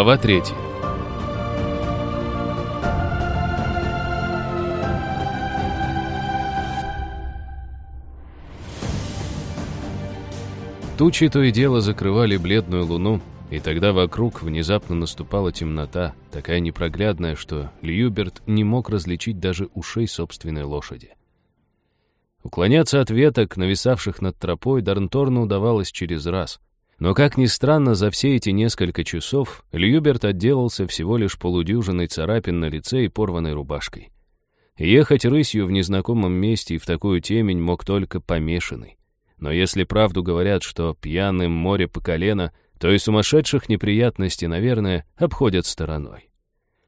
Глава третья. Тучи то и дело закрывали бледную луну, и тогда вокруг внезапно наступала темнота, такая непроглядная, что Льюберт не мог различить даже ушей собственной лошади. Уклоняться от веток, нависавших над тропой, Дарнторну удавалось через раз. Но, как ни странно, за все эти несколько часов Льюберт отделался всего лишь полудюжиной царапин на лице и порванной рубашкой. Ехать рысью в незнакомом месте и в такую темень мог только помешанный. Но если правду говорят, что пьяным море по колено, то и сумасшедших неприятностей, наверное, обходят стороной.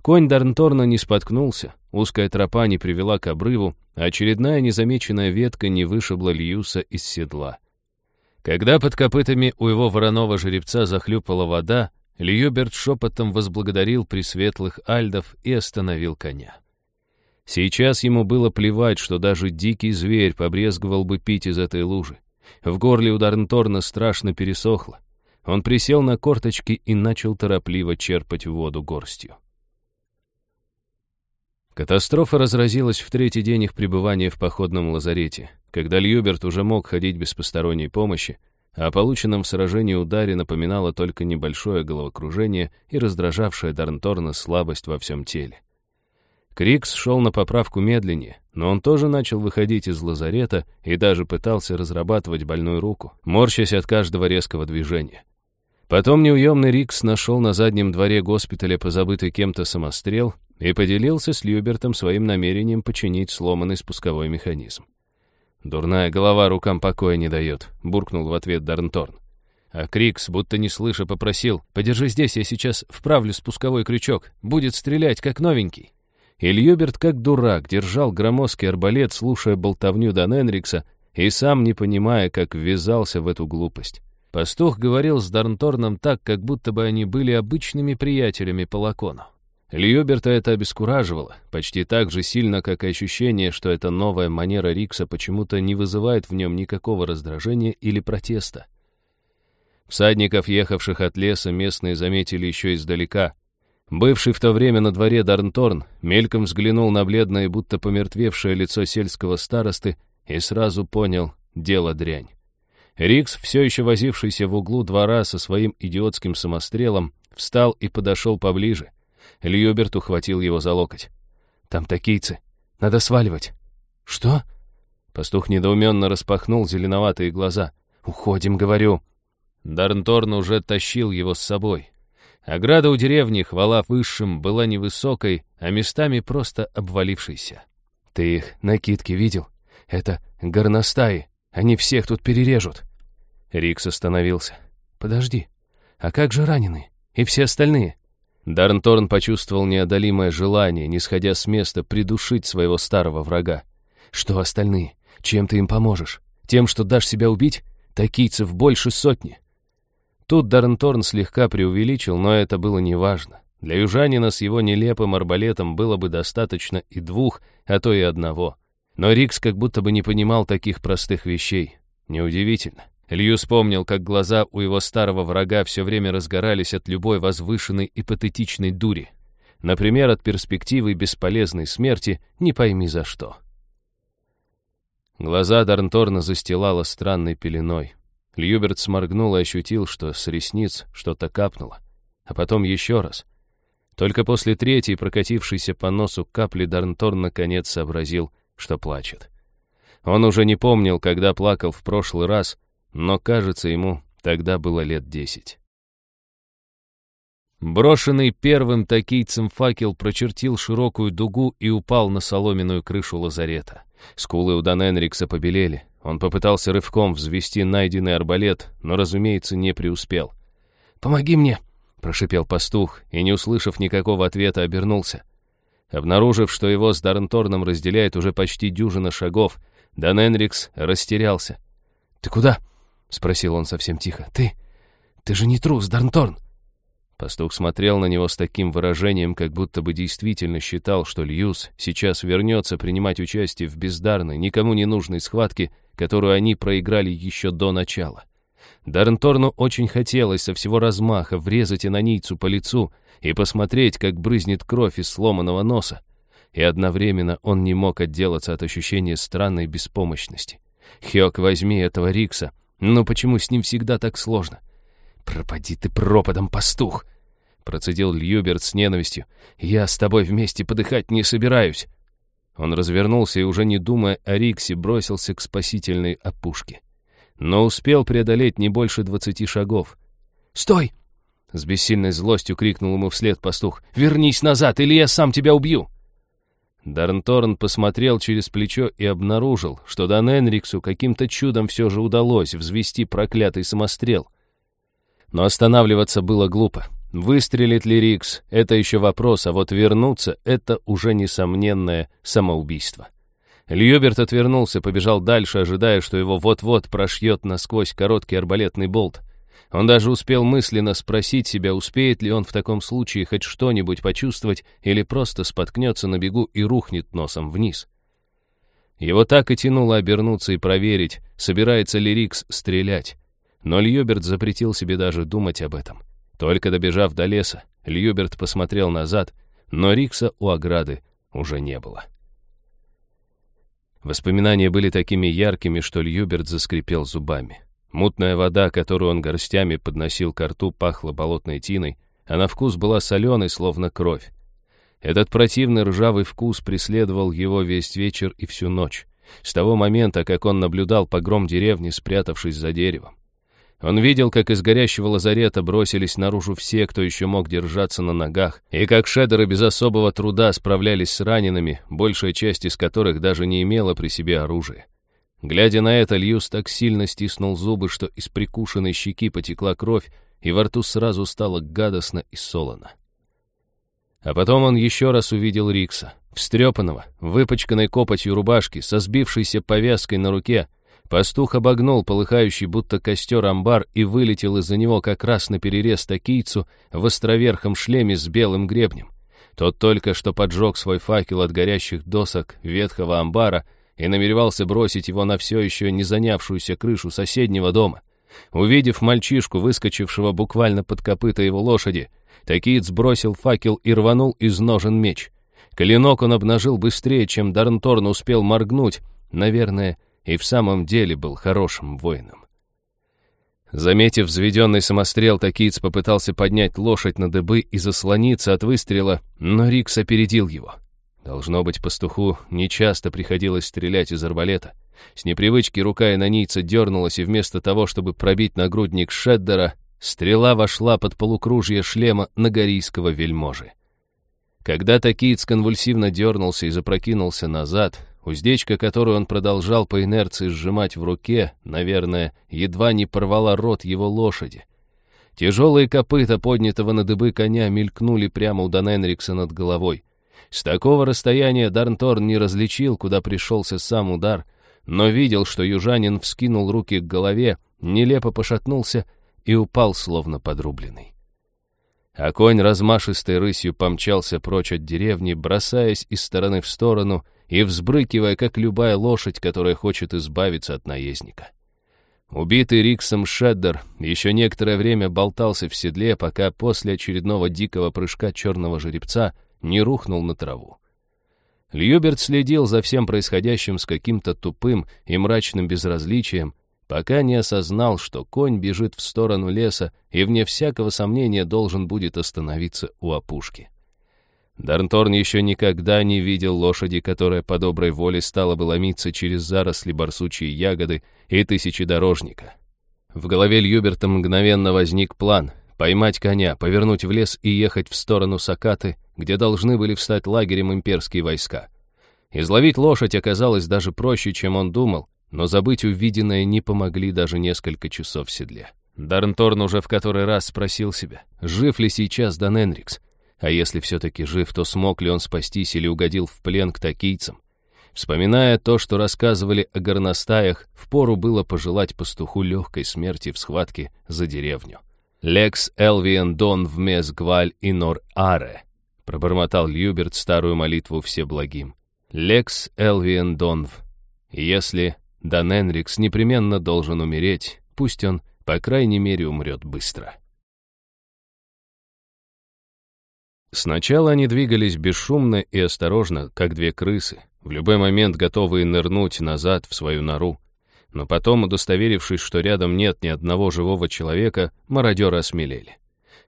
Конь Дарнторна не споткнулся, узкая тропа не привела к обрыву, а очередная незамеченная ветка не вышибла Льюса из седла. Когда под копытами у его вороного жеребца захлюпала вода, Льюберт шепотом возблагодарил пресветлых альдов и остановил коня. Сейчас ему было плевать, что даже дикий зверь побрезговал бы пить из этой лужи. В горле у Дарнторна страшно пересохло. Он присел на корточки и начал торопливо черпать воду горстью. Катастрофа разразилась в третий день их пребывания в походном лазарете, когда Льюберт уже мог ходить без посторонней помощи, а о полученном в сражении ударе напоминало только небольшое головокружение и раздражавшая Дарнторна слабость во всем теле. Крикс шел на поправку медленнее, но он тоже начал выходить из лазарета и даже пытался разрабатывать больную руку, морщась от каждого резкого движения. Потом неуемный Рикс нашел на заднем дворе госпиталя позабытый кем-то самострел и поделился с Любертом своим намерением починить сломанный спусковой механизм. «Дурная голова рукам покоя не дает», — буркнул в ответ Дарнторн. А Крикс, будто не слыша, попросил, «Подержи здесь, я сейчас вправлю спусковой крючок. Будет стрелять, как новенький». И Льюберт, как дурак, держал громоздкий арбалет, слушая болтовню Дан Энрикса, и сам не понимая, как ввязался в эту глупость. Пастух говорил с Дарнторном так, как будто бы они были обычными приятелями по лакону. Льюберта это обескураживало, почти так же сильно, как и ощущение, что эта новая манера Рикса почему-то не вызывает в нем никакого раздражения или протеста. Всадников, ехавших от леса, местные заметили еще издалека, Бывший в то время на дворе Дарнторн мельком взглянул на бледное, будто помертвевшее лицо сельского старосты и сразу понял — дело дрянь. Рикс, все еще возившийся в углу двора со своим идиотским самострелом, встал и подошел поближе. Льюберт ухватил его за локоть. «Там такийцы. Надо сваливать». «Что?» Пастух недоуменно распахнул зеленоватые глаза. «Уходим, говорю». Дарнторн уже тащил его с собой. Ограда у деревни, хвала высшим, была невысокой, а местами просто обвалившейся. «Ты их накидки видел? Это горностаи. Они всех тут перережут». Рикс остановился. «Подожди. А как же раненые? И все остальные?» Дарнторн почувствовал неодолимое желание, не сходя с места, придушить своего старого врага. «Что остальные? Чем ты им поможешь? Тем, что дашь себя убить? Такийцев больше сотни. Тут Дарнторн слегка преувеличил, но это было неважно. Для южанина с его нелепым арбалетом было бы достаточно и двух, а то и одного. Но Рикс как будто бы не понимал таких простых вещей. Неудивительно. Лью вспомнил, как глаза у его старого врага все время разгорались от любой возвышенной и патетичной дури. Например, от перспективы бесполезной смерти не пойми за что. Глаза Дарнторна застилала странной пеленой. Льюберт сморгнул и ощутил, что с ресниц что-то капнуло. А потом еще раз. Только после третьей, прокатившейся по носу капли, Дарнторн наконец сообразил, что плачет. Он уже не помнил, когда плакал в прошлый раз, но, кажется, ему тогда было лет десять. Брошенный первым такийцем факел прочертил широкую дугу и упал на соломенную крышу лазарета. Скулы у Дан Энрикса побелели. Он попытался рывком взвести найденный арбалет, но, разумеется, не преуспел. «Помоги мне!» — прошипел пастух, и, не услышав никакого ответа, обернулся. Обнаружив, что его с Дарнторном разделяет уже почти дюжина шагов, Дан Энрикс растерялся. «Ты куда?» — спросил он совсем тихо. «Ты... ты же не трус, Дарнторн!» Пастух смотрел на него с таким выражением, как будто бы действительно считал, что Льюс сейчас вернется принимать участие в бездарной, никому не нужной схватке, которую они проиграли еще до начала. Дарнторну очень хотелось со всего размаха врезать инонийцу по лицу и посмотреть, как брызнет кровь из сломанного носа. И одновременно он не мог отделаться от ощущения странной беспомощности. «Хёк, возьми этого Рикса. Но почему с ним всегда так сложно?» «Пропади ты пропадом, пастух!» Процедил Льюберт с ненавистью. «Я с тобой вместе подыхать не собираюсь!» Он развернулся и, уже не думая о Риксе, бросился к спасительной опушке. Но успел преодолеть не больше двадцати шагов. «Стой!» С бессильной злостью крикнул ему вслед пастух. «Вернись назад, или я сам тебя убью!» Дарнторн посмотрел через плечо и обнаружил, что Дан Энриксу каким-то чудом все же удалось взвести проклятый самострел. Но останавливаться было глупо. Выстрелит ли Рикс — это еще вопрос, а вот вернуться — это уже несомненное самоубийство. Льюберт отвернулся, побежал дальше, ожидая, что его вот-вот прошьет насквозь короткий арбалетный болт. Он даже успел мысленно спросить себя, успеет ли он в таком случае хоть что-нибудь почувствовать или просто споткнется на бегу и рухнет носом вниз. Его так и тянуло обернуться и проверить, собирается ли Рикс стрелять. Но Льюберт запретил себе даже думать об этом. — только добежав до леса, Льюберт посмотрел назад, но Рикса у ограды уже не было. Воспоминания были такими яркими, что Льюберт заскрипел зубами. Мутная вода, которую он горстями подносил к рту, пахла болотной тиной, а на вкус была соленой, словно кровь. Этот противный ржавый вкус преследовал его весь вечер и всю ночь, с того момента, как он наблюдал погром деревни, спрятавшись за деревом. Он видел, как из горящего лазарета бросились наружу все, кто еще мог держаться на ногах, и как шедеры без особого труда справлялись с ранеными, большая часть из которых даже не имела при себе оружия. Глядя на это, Льюс так сильно стиснул зубы, что из прикушенной щеки потекла кровь, и во рту сразу стало гадостно и солоно. А потом он еще раз увидел Рикса, встрепанного, выпачканной копотью рубашки, со сбившейся повязкой на руке, Пастух обогнул полыхающий будто костер амбар и вылетел из-за него как раз на перерез такийцу в островерхом шлеме с белым гребнем. Тот только что поджег свой факел от горящих досок ветхого амбара и намеревался бросить его на все еще не занявшуюся крышу соседнего дома. Увидев мальчишку, выскочившего буквально под копыта его лошади, Такиец бросил факел и рванул из ножен меч. Клинок он обнажил быстрее, чем Дарнторн успел моргнуть, наверное, и в самом деле был хорошим воином. Заметив взведенный самострел, Такиц попытался поднять лошадь на дыбы и заслониться от выстрела, но Рикс опередил его. Должно быть, пастуху нечасто приходилось стрелять из арбалета. С непривычки рука инонийца дернулась, и вместо того, чтобы пробить нагрудник Шеддера, стрела вошла под полукружье шлема нагорийского вельможи. Когда Такиц конвульсивно дернулся и запрокинулся назад, Уздечка, которую он продолжал по инерции сжимать в руке, наверное, едва не порвала рот его лошади. Тяжелые копыта поднятого на дыбы коня мелькнули прямо у Даненрикса над головой. С такого расстояния Дарнторн не различил, куда пришелся сам удар, но видел, что южанин вскинул руки к голове, нелепо пошатнулся и упал, словно подрубленный. А конь размашистой рысью помчался прочь от деревни, бросаясь из стороны в сторону и взбрыкивая, как любая лошадь, которая хочет избавиться от наездника. Убитый Риксом Шеддер еще некоторое время болтался в седле, пока после очередного дикого прыжка черного жеребца не рухнул на траву. Льюберт следил за всем происходящим с каким-то тупым и мрачным безразличием, пока не осознал, что конь бежит в сторону леса и, вне всякого сомнения, должен будет остановиться у опушки. Дарнторн еще никогда не видел лошади, которая по доброй воле стала бы ломиться через заросли барсучьей ягоды и тысячедорожника. В голове Льюберта мгновенно возник план — поймать коня, повернуть в лес и ехать в сторону Сакаты, где должны были встать лагерем имперские войска. Изловить лошадь оказалось даже проще, чем он думал, но забыть увиденное не помогли даже несколько часов в седле. Дарнторн уже в который раз спросил себя, жив ли сейчас Дан Энрикс, а если все-таки жив, то смог ли он спастись или угодил в плен к такийцам? Вспоминая то, что рассказывали о горностаях, впору было пожелать пастуху легкой смерти в схватке за деревню. «Лекс Элвиен Дон вмес Гваль и Нор Аре», пробормотал Льюберт старую молитву всеблагим. «Лекс Элвиен Донв. Если Дан Энрикс непременно должен умереть, пусть он по крайней мере, умрет быстро. Сначала они двигались бесшумно и осторожно, как две крысы, в любой момент готовые нырнуть назад в свою нору. Но потом, удостоверившись, что рядом нет ни одного живого человека, мародеры осмелели.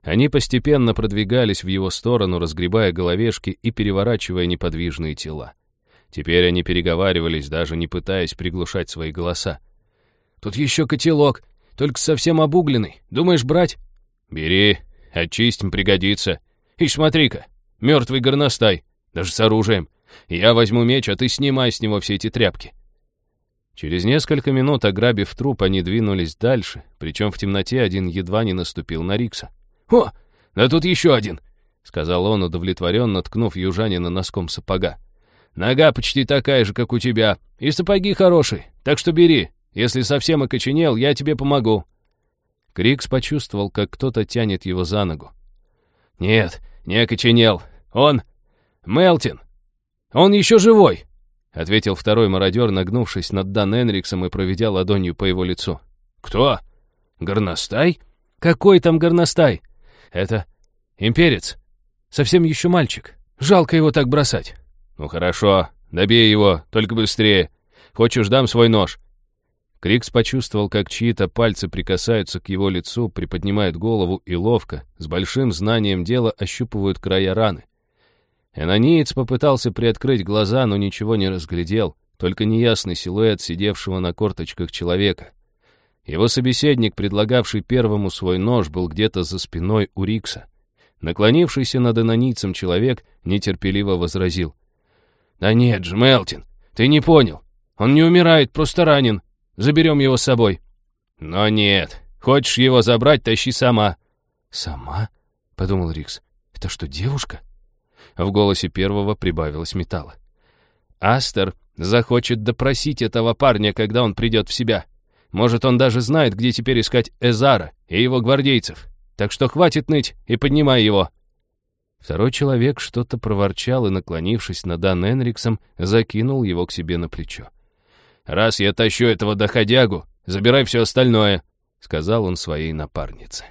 Они постепенно продвигались в его сторону, разгребая головешки и переворачивая неподвижные тела. Теперь они переговаривались, даже не пытаясь приглушать свои голоса. «Тут еще котелок, только совсем обугленный. Думаешь брать?» «Бери, очистим, пригодится. И смотри-ка, мертвый горностай, даже с оружием. Я возьму меч, а ты снимай с него все эти тряпки». Через несколько минут, ограбив труп, они двинулись дальше, причем в темноте один едва не наступил на Рикса. «О, да тут еще один!» — сказал он, удовлетворенно ткнув южанина носком сапога. «Нога почти такая же, как у тебя, и сапоги хорошие, так что бери. Если совсем окоченел, я тебе помогу». Крикс почувствовал, как кто-то тянет его за ногу. «Нет, не окоченел. Он... Мелтин. Он еще живой!» — ответил второй мародер, нагнувшись над Дан Энриксом и проведя ладонью по его лицу. «Кто? Горностай?» «Какой там горностай? Это имперец. Совсем еще мальчик. Жалко его так бросать». «Ну хорошо, добей его, только быстрее. Хочешь, дам свой нож?» Крикс почувствовал, как чьи-то пальцы прикасаются к его лицу, приподнимают голову и ловко, с большим знанием дела ощупывают края раны. Энониец попытался приоткрыть глаза, но ничего не разглядел, только неясный силуэт сидевшего на корточках человека. Его собеседник, предлагавший первому свой нож, был где-то за спиной у Рикса. Наклонившийся над энонийцем человек нетерпеливо возразил. «Да нет же, Мелтин, ты не понял. Он не умирает, просто ранен. Заберем его с собой». «Но нет. Хочешь его забрать, тащи сама». «Сама?» — подумал Рикс. «Это что, девушка?» В голосе первого прибавилось металла. «Астер захочет допросить этого парня, когда он придет в себя. Может, он даже знает, где теперь искать Эзара и его гвардейцев. Так что хватит ныть и поднимай его». Второй человек что-то проворчал и, наклонившись над Дан Энриксом, закинул его к себе на плечо. «Раз я тащу этого доходягу, забирай все остальное», — сказал он своей напарнице.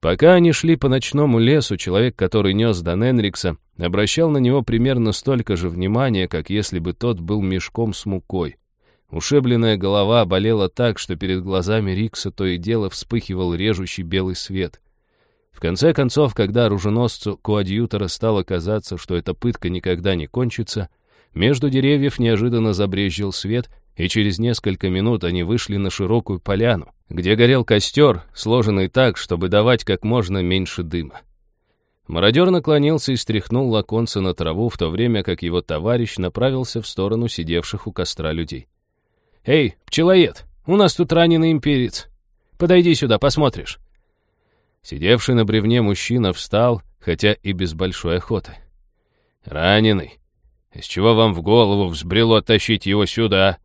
Пока они шли по ночному лесу, человек, который нес Дан Энрикса, обращал на него примерно столько же внимания, как если бы тот был мешком с мукой. Ушибленная голова болела так, что перед глазами Рикса то и дело вспыхивал режущий белый свет. В конце концов, когда оруженосцу коадьютора стало казаться, что эта пытка никогда не кончится, между деревьев неожиданно забрезжил свет, и через несколько минут они вышли на широкую поляну, где горел костер, сложенный так, чтобы давать как можно меньше дыма. Мародер наклонился и стряхнул лаконца на траву, в то время как его товарищ направился в сторону сидевших у костра людей. «Эй, пчелоед, у нас тут раненый имперец. Подойди сюда, посмотришь». Сидевший на бревне мужчина встал, хотя и без большой охоты. «Раненый? Из чего вам в голову взбрело тащить его сюда?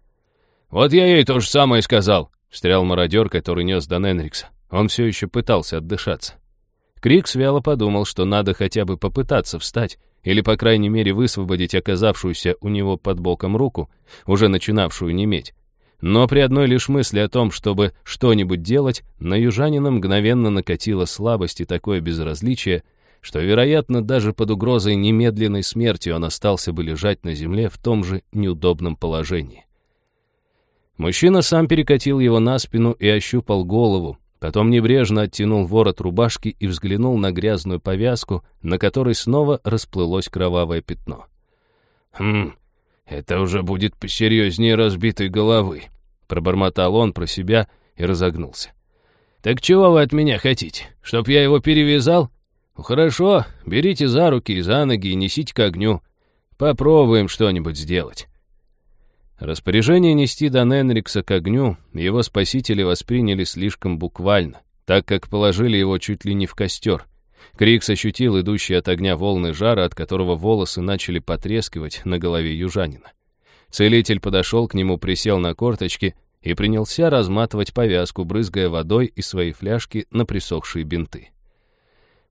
Вот я ей то же самое сказал, встрял мародер, который нес Дан Энрикса. Он все еще пытался отдышаться. Крикс вяло подумал, что надо хотя бы попытаться встать, или, по крайней мере, высвободить оказавшуюся у него под боком руку, уже начинавшую неметь. Но при одной лишь мысли о том, чтобы что-нибудь делать, на южанина мгновенно накатила слабость и такое безразличие, что, вероятно, даже под угрозой немедленной смерти он остался бы лежать на земле в том же неудобном положении. Мужчина сам перекатил его на спину и ощупал голову, потом небрежно оттянул ворот рубашки и взглянул на грязную повязку, на которой снова расплылось кровавое пятно. «Хм, это уже будет посерьезнее разбитой головы», — пробормотал он про себя и разогнулся. «Так чего вы от меня хотите? Чтоб я его перевязал? Ну, «Хорошо, берите за руки и за ноги и несите к огню. Попробуем что-нибудь сделать». Распоряжение нести Дан Энрикса к огню его спасители восприняли слишком буквально, так как положили его чуть ли не в костер. Крикс ощутил идущие от огня волны жара, от которого волосы начали потрескивать на голове южанина. Целитель подошел к нему, присел на корточки и принялся разматывать повязку, брызгая водой из своей фляжки на присохшие бинты.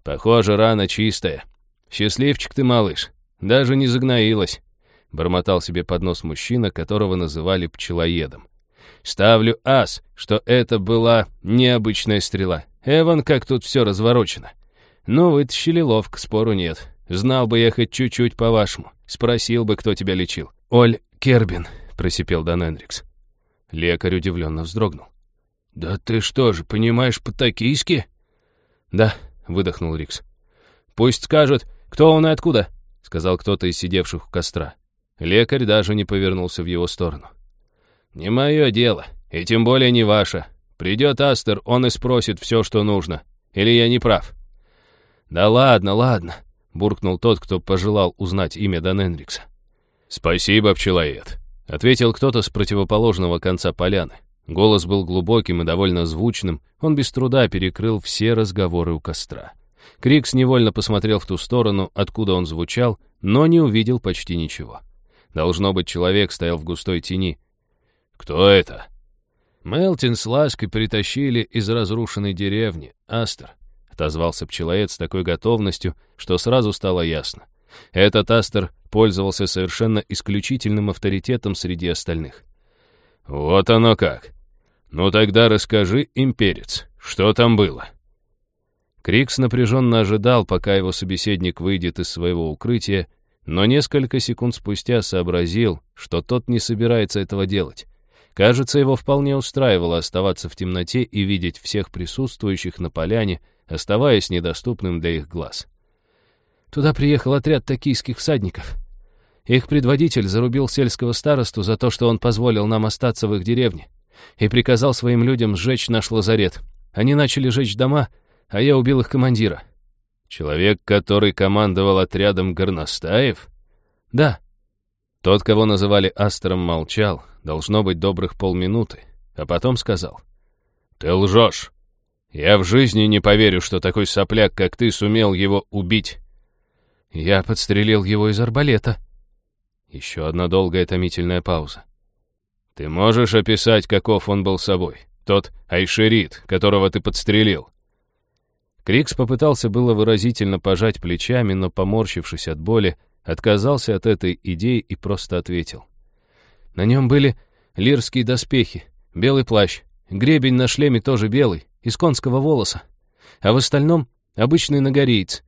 Похоже, рана чистая. Счастливчик ты, малыш. Даже не загноилась. Бормотал себе под нос мужчина, которого называли пчелоедом. Ставлю ас, что это была необычная стрела. Эван, как тут все разворочено. Ну, вытащили ловко, спору нет. Знал бы я хоть чуть-чуть по-вашему. Спросил бы, кто тебя лечил. «Оль Кербин», — просипел Дан Эндрикс. Лекарь удивленно вздрогнул. «Да ты что же, понимаешь по-токийски?» «Да», — выдохнул Рикс. «Пусть скажет, кто он и откуда», — сказал кто-то из сидевших у костра. Лекарь даже не повернулся в его сторону. «Не мое дело, и тем более не ваше. Придет Астер, он и спросит все, что нужно. Или я не прав?» «Да ладно, ладно», — буркнул тот, кто пожелал узнать имя Дан Энрикса. «Спасибо, пчелоед», — ответил кто-то с противоположного конца поляны. Голос был глубоким и довольно звучным, он без труда перекрыл все разговоры у костра. Крикс невольно посмотрел в ту сторону, откуда он звучал, но не увидел почти ничего. Должно быть, человек стоял в густой тени. «Кто это?» «Мелтин с Лаской притащили из разрушенной деревни, Астер», — отозвался пчелоед с такой готовностью, что сразу стало ясно. Этот Астер пользовался совершенно исключительным авторитетом среди остальных. «Вот оно как! Ну тогда расскажи, имперец, что там было?» Крикс напряженно ожидал, пока его собеседник выйдет из своего укрытия, но несколько секунд спустя сообразил, что тот не собирается этого делать. Кажется, его вполне устраивало оставаться в темноте и видеть всех присутствующих на поляне, оставаясь недоступным для их глаз. Туда приехал отряд токийских всадников. Их предводитель зарубил сельского старосту за то, что он позволил нам остаться в их деревне, и приказал своим людям сжечь наш лазарет. Они начали жечь дома, а я убил их командира. Человек, который командовал отрядом горностаев? Да. Тот, кого называли Астером, молчал, должно быть, добрых полминуты, а потом сказал. «Ты лжешь. Я в жизни не поверю, что такой сопляк, как ты, сумел его убить». «Я подстрелил его из арбалета», еще одна долгая томительная пауза. «Ты можешь описать, каков он был собой? Тот Айшерит, которого ты подстрелил?» Крикс попытался было выразительно пожать плечами, но, поморщившись от боли, отказался от этой идеи и просто ответил. На нем были лирские доспехи, белый плащ, гребень на шлеме тоже белый, из конского волоса, а в остальном обычный нагорейц.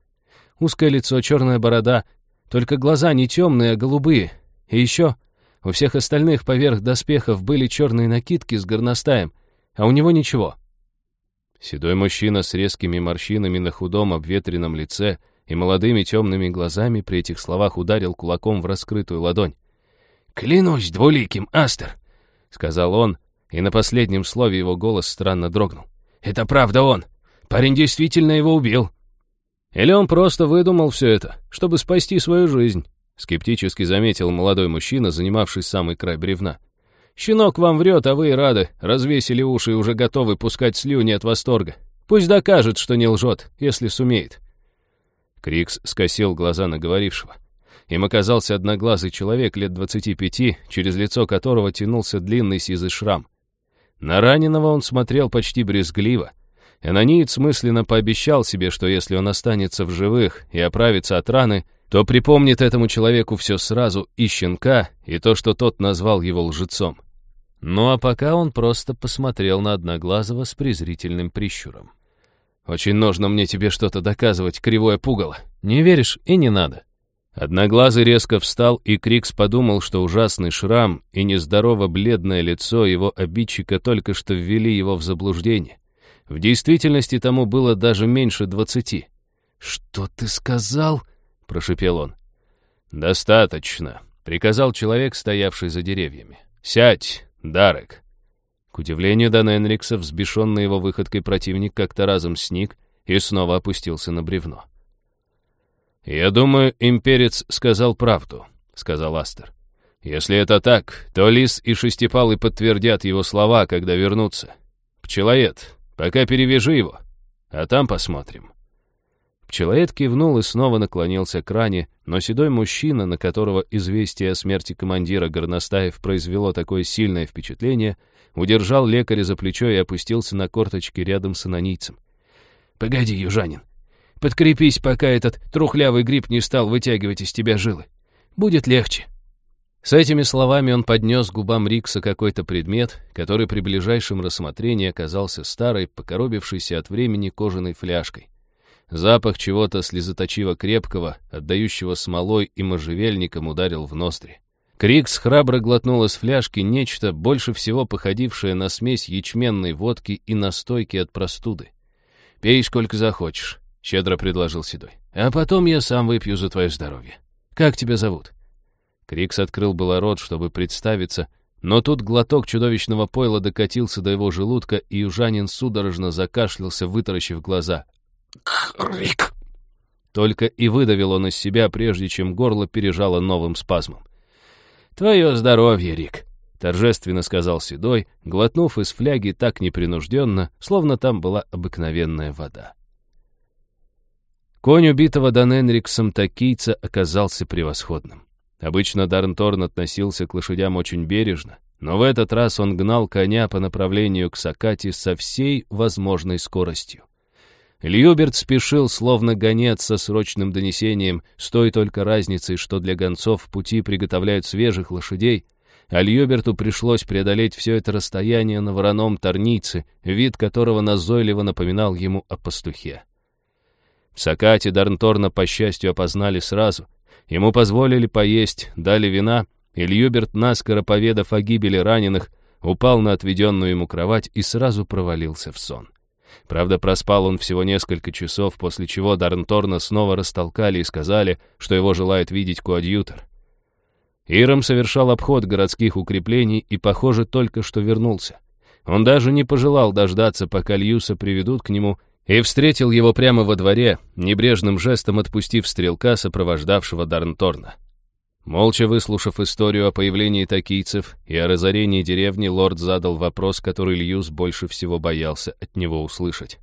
Узкое лицо, черная борода только глаза не темные, а голубые. И еще у всех остальных поверх доспехов были черные накидки с горностаем, а у него ничего. Седой мужчина с резкими морщинами на худом обветренном лице и молодыми темными глазами при этих словах ударил кулаком в раскрытую ладонь. «Клянусь двуликим, Астер!» — сказал он, и на последнем слове его голос странно дрогнул. «Это правда он! Парень действительно его убил!» Или он просто выдумал все это, чтобы спасти свою жизнь?» Скептически заметил молодой мужчина, занимавший самый край бревна. «Щенок вам врет, а вы и рады, развесили уши и уже готовы пускать слюни от восторга. Пусть докажет, что не лжет, если сумеет». Крикс скосил глаза на говорившего. Им оказался одноглазый человек лет двадцати пяти, через лицо которого тянулся длинный сизый шрам. На раненого он смотрел почти брезгливо, Анониец мысленно пообещал себе, что если он останется в живых и оправится от раны, то припомнит этому человеку все сразу и щенка, и то, что тот назвал его лжецом. Ну а пока он просто посмотрел на Одноглазого с презрительным прищуром. «Очень нужно мне тебе что-то доказывать, кривое пугало. Не веришь и не надо». Одноглазый резко встал, и Крикс подумал, что ужасный шрам и нездорово бледное лицо его обидчика только что ввели его в заблуждение. В действительности тому было даже меньше двадцати. «Что ты сказал?» — прошепел он. «Достаточно», — приказал человек, стоявший за деревьями. «Сядь, Дарек». К удивлению Дана Энрикса, взбешенный его выходкой противник как-то разом сник и снова опустился на бревно. «Я думаю, имперец сказал правду», — сказал Астер. «Если это так, то Лис и Шестипалый подтвердят его слова, когда вернутся. Пчелоед, Пока перевяжи его, а там посмотрим». Пчелоед кивнул и снова наклонился к ране, но седой мужчина, на которого известие о смерти командира Горностаев произвело такое сильное впечатление, удержал лекаря за плечо и опустился на корточки рядом с анонийцем. «Погоди, южанин, подкрепись, пока этот трухлявый гриб не стал вытягивать из тебя жилы. Будет легче». С этими словами он поднес губам Рикса какой-то предмет, который при ближайшем рассмотрении оказался старой, покоробившейся от времени кожаной фляжкой. Запах чего-то слезоточиво крепкого, отдающего смолой и можжевельником, ударил в ноздри. Крикс храбро глотнул из фляжки нечто, больше всего походившее на смесь ячменной водки и настойки от простуды. «Пей сколько захочешь», — щедро предложил Седой. «А потом я сам выпью за твое здоровье. Как тебя зовут?» Крикс открыл было рот, чтобы представиться, но тут глоток чудовищного пойла докатился до его желудка, и южанин судорожно закашлялся, вытаращив глаза. «Крик!» Только и выдавил он из себя, прежде чем горло пережало новым спазмом. «Твое здоровье, Рик!» — торжественно сказал Седой, глотнув из фляги так непринужденно, словно там была обыкновенная вода. Конь убитого Дан Энриксом Такийца оказался превосходным. Обычно Дарнторн относился к лошадям очень бережно, но в этот раз он гнал коня по направлению к Сакате со всей возможной скоростью. Льюберт спешил, словно гонец со срочным донесением, с той только разницей, что для гонцов в пути приготовляют свежих лошадей, а Льюберту пришлось преодолеть все это расстояние на вороном торнице, вид которого назойливо напоминал ему о пастухе. В Сакате Дарнторна, по счастью, опознали сразу — Ему позволили поесть, дали вина, и Льюберт, наскоро поведав о гибели раненых, упал на отведенную ему кровать и сразу провалился в сон. Правда, проспал он всего несколько часов, после чего Дарнторна снова растолкали и сказали, что его желает видеть коадьютор. Ирам совершал обход городских укреплений и, похоже, только что вернулся. Он даже не пожелал дождаться, пока Льюса приведут к нему, и встретил его прямо во дворе, небрежным жестом отпустив стрелка, сопровождавшего Дарнторна. Молча выслушав историю о появлении такийцев и о разорении деревни, лорд задал вопрос, который Льюс больше всего боялся от него услышать.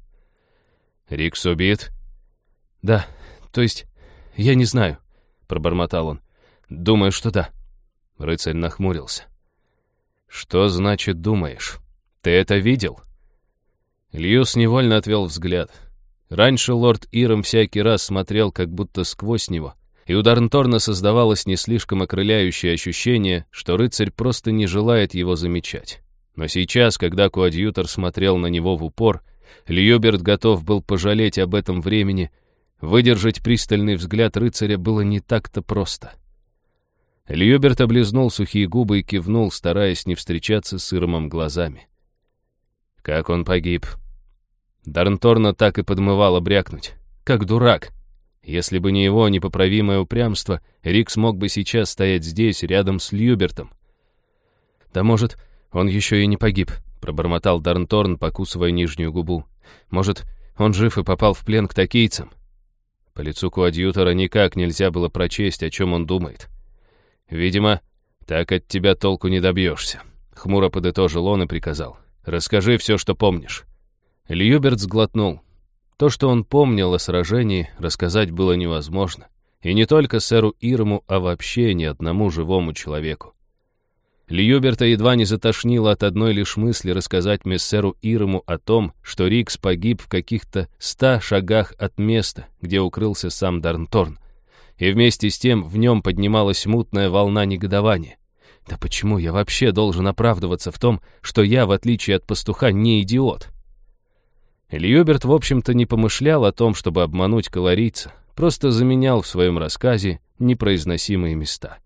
«Рикс убит?» «Да, то есть, я не знаю», — пробормотал он. «Думаю, что да». Рыцарь нахмурился. «Что значит «думаешь»? Ты это видел?» Льюс невольно отвел взгляд. Раньше лорд Иром всякий раз смотрел как будто сквозь него, и у Дарнторна создавалось не слишком окрыляющее ощущение, что рыцарь просто не желает его замечать. Но сейчас, когда коадьютор смотрел на него в упор, Льюберт готов был пожалеть об этом времени. Выдержать пристальный взгляд рыцаря было не так-то просто. Льюберт облизнул сухие губы и кивнул, стараясь не встречаться с Иромом глазами. «Как он погиб?» Дарнторна так и подмывало брякнуть. Как дурак. Если бы не его непоправимое упрямство, Рик смог бы сейчас стоять здесь, рядом с Льюбертом. «Да может, он еще и не погиб», — пробормотал Дарнторн, покусывая нижнюю губу. «Может, он жив и попал в плен к такийцам?» По лицу коадьютора никак нельзя было прочесть, о чем он думает. «Видимо, так от тебя толку не добьешься», — хмуро подытожил он и приказал. «Расскажи все, что помнишь». Льюберт сглотнул. То, что он помнил о сражении, рассказать было невозможно. И не только сэру Ирму, а вообще ни одному живому человеку. Льюберта едва не затошнило от одной лишь мысли рассказать мессеру Ирму о том, что Рикс погиб в каких-то ста шагах от места, где укрылся сам Дарнторн. И вместе с тем в нем поднималась мутная волна негодования. Да почему я вообще должен оправдываться в том, что я, в отличие от пастуха, не идиот? Льюберт, в общем-то, не помышлял о том, чтобы обмануть колорийца, просто заменял в своем рассказе непроизносимые места.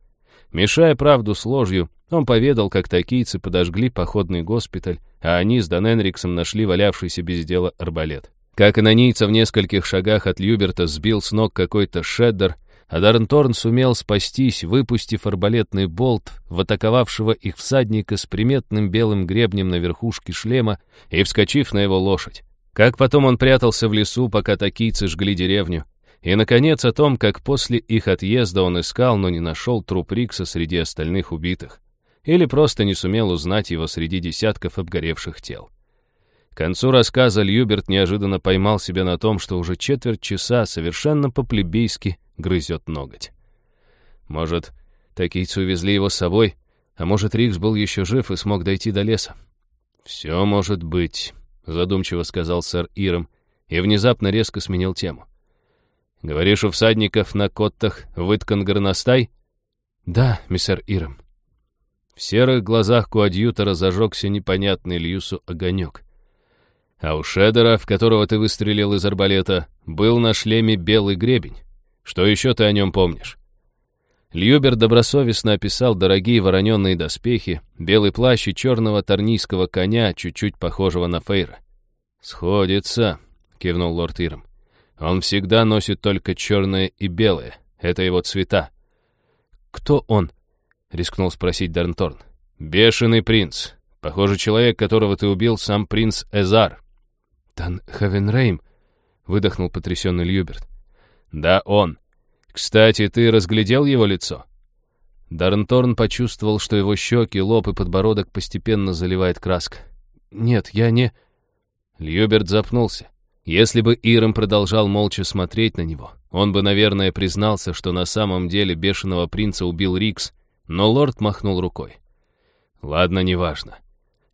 Мешая правду с ложью, он поведал, как такийцы подожгли походный госпиталь, а они с Даненриксом нашли валявшийся без дела арбалет. Как анонийца в нескольких шагах от Люберта сбил с ног какой-то шеддер, а Дарнторн сумел спастись, выпустив арбалетный болт в атаковавшего их всадника с приметным белым гребнем на верхушке шлема и вскочив на его лошадь. Как потом он прятался в лесу, пока такийцы жгли деревню. И, наконец, о том, как после их отъезда он искал, но не нашел труп Рикса среди остальных убитых. Или просто не сумел узнать его среди десятков обгоревших тел. К концу рассказа Льюберт неожиданно поймал себя на том, что уже четверть часа совершенно по-плебейски грызет ноготь. Может, такийцы увезли его с собой, а может, Рикс был еще жив и смог дойти до леса. «Все может быть», задумчиво сказал сэр Иром и внезапно резко сменил тему. «Говоришь, у всадников на коттах выткан горностай?» «Да, мистер Иром. В серых глазах коадьютора зажегся непонятный Льюсу огонек. А у Шедера, в которого ты выстрелил из арбалета, был на шлеме белый гребень. Что еще ты о нем помнишь? Льюбер добросовестно описал дорогие вороненные доспехи, белый плащ и черного торнийского коня, чуть-чуть похожего на Фейра. «Сходится», — кивнул лорд Иром. «Он всегда носит только черное и белое. Это его цвета». «Кто он?» — рискнул спросить Дарнторн. «Бешеный принц. Похоже, человек, которого ты убил, сам принц Эзар». «Тан Хавенрейм», — выдохнул потрясенный Льюберт. «Да, он. Кстати, ты разглядел его лицо?» Дарнторн почувствовал, что его щеки, лоб и подбородок постепенно заливает краска. «Нет, я не...» Льюберт запнулся. Если бы Ирам продолжал молча смотреть на него, он бы, наверное, признался, что на самом деле бешеного принца убил Рикс, но лорд махнул рукой. «Ладно, неважно.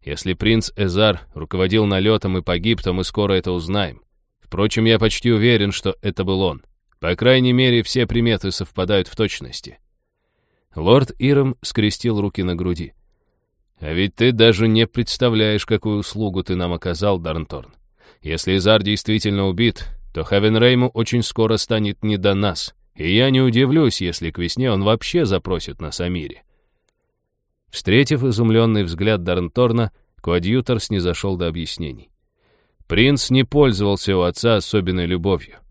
Если принц Эзар руководил налетом и погиб, то мы скоро это узнаем. Впрочем, я почти уверен, что это был он. По крайней мере, все приметы совпадают в точности. Лорд Ирам скрестил руки на груди. «А ведь ты даже не представляешь, какую услугу ты нам оказал, Дарнторн. Если Изар действительно убит, то Хавенрейму очень скоро станет не до нас, и я не удивлюсь, если к весне он вообще запросит нас о мире. Встретив изумленный взгляд Дарнторна, коадьютор снизошел до объяснений. Принц не пользовался у отца особенной любовью.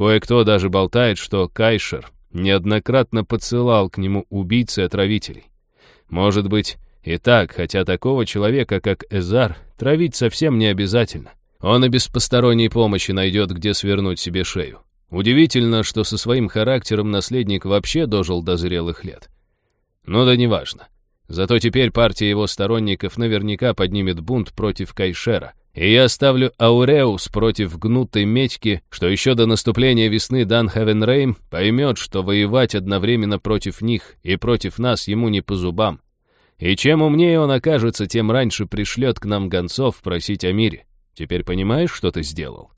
Кое-кто даже болтает, что Кайшер неоднократно подсылал к нему убийцы отравителей. Может быть, и так, хотя такого человека, как Эзар, травить совсем не обязательно. Он и без посторонней помощи найдет, где свернуть себе шею. Удивительно, что со своим характером наследник вообще дожил до зрелых лет. Ну да неважно. Зато теперь партия его сторонников наверняка поднимет бунт против Кайшера. И я ставлю Ауреус против гнутой медьки, что еще до наступления весны Дан Хевенрейм поймет, что воевать одновременно против них и против нас ему не по зубам. И чем умнее он окажется, тем раньше пришлет к нам гонцов просить о мире. Теперь понимаешь, что ты сделал?»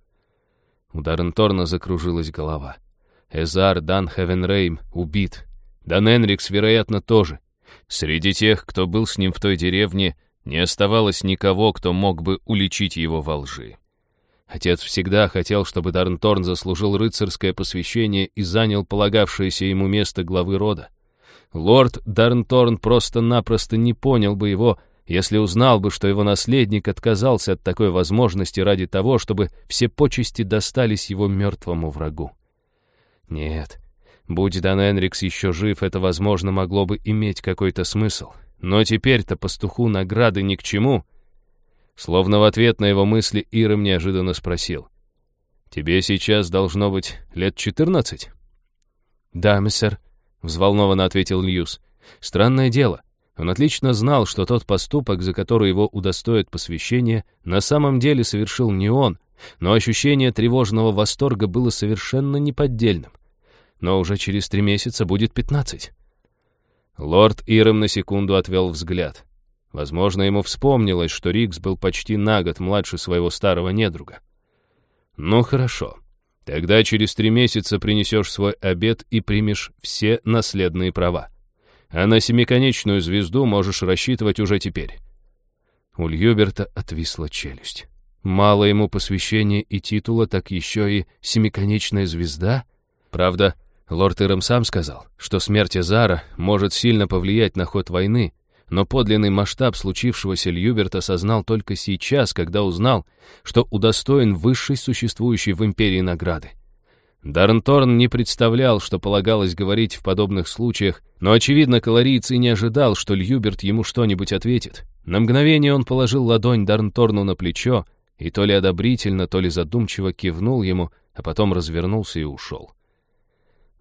У Дарренторна закружилась голова. Эзар Дан Хевенрейм убит. Дан Энрикс, вероятно, тоже. Среди тех, кто был с ним в той деревне, не оставалось никого, кто мог бы уличить его во лжи. Отец всегда хотел, чтобы Дарнторн заслужил рыцарское посвящение и занял полагавшееся ему место главы рода. Лорд Дарнторн просто-напросто не понял бы его, если узнал бы, что его наследник отказался от такой возможности ради того, чтобы все почести достались его мертвому врагу. Нет, Будь Дан Энрикс еще жив, это, возможно, могло бы иметь какой-то смысл. Но теперь-то пастуху награды ни к чему. Словно в ответ на его мысли Иром неожиданно спросил. «Тебе сейчас должно быть лет четырнадцать?» «Да, миссер», — взволнованно ответил Льюс. «Странное дело. Он отлично знал, что тот поступок, за который его удостоит посвящение, на самом деле совершил не он, но ощущение тревожного восторга было совершенно неподдельным но уже через три месяца будет пятнадцать. Лорд Ирем на секунду отвел взгляд. Возможно, ему вспомнилось, что Рикс был почти на год младше своего старого недруга. «Ну хорошо. Тогда через три месяца принесешь свой обед и примешь все наследные права. А на семиконечную звезду можешь рассчитывать уже теперь». У Льюберта отвисла челюсть. Мало ему посвящения и титула, так еще и семиконечная звезда? Правда, Лорд Ирам сам сказал, что смерть Эзара может сильно повлиять на ход войны, но подлинный масштаб случившегося Льюберт осознал только сейчас, когда узнал, что удостоен высшей существующей в империи награды. Дарнторн не представлял, что полагалось говорить в подобных случаях, но, очевидно, калорийцы не ожидал, что Льюберт ему что-нибудь ответит. На мгновение он положил ладонь Дарнторну на плечо и то ли одобрительно, то ли задумчиво кивнул ему, а потом развернулся и ушел.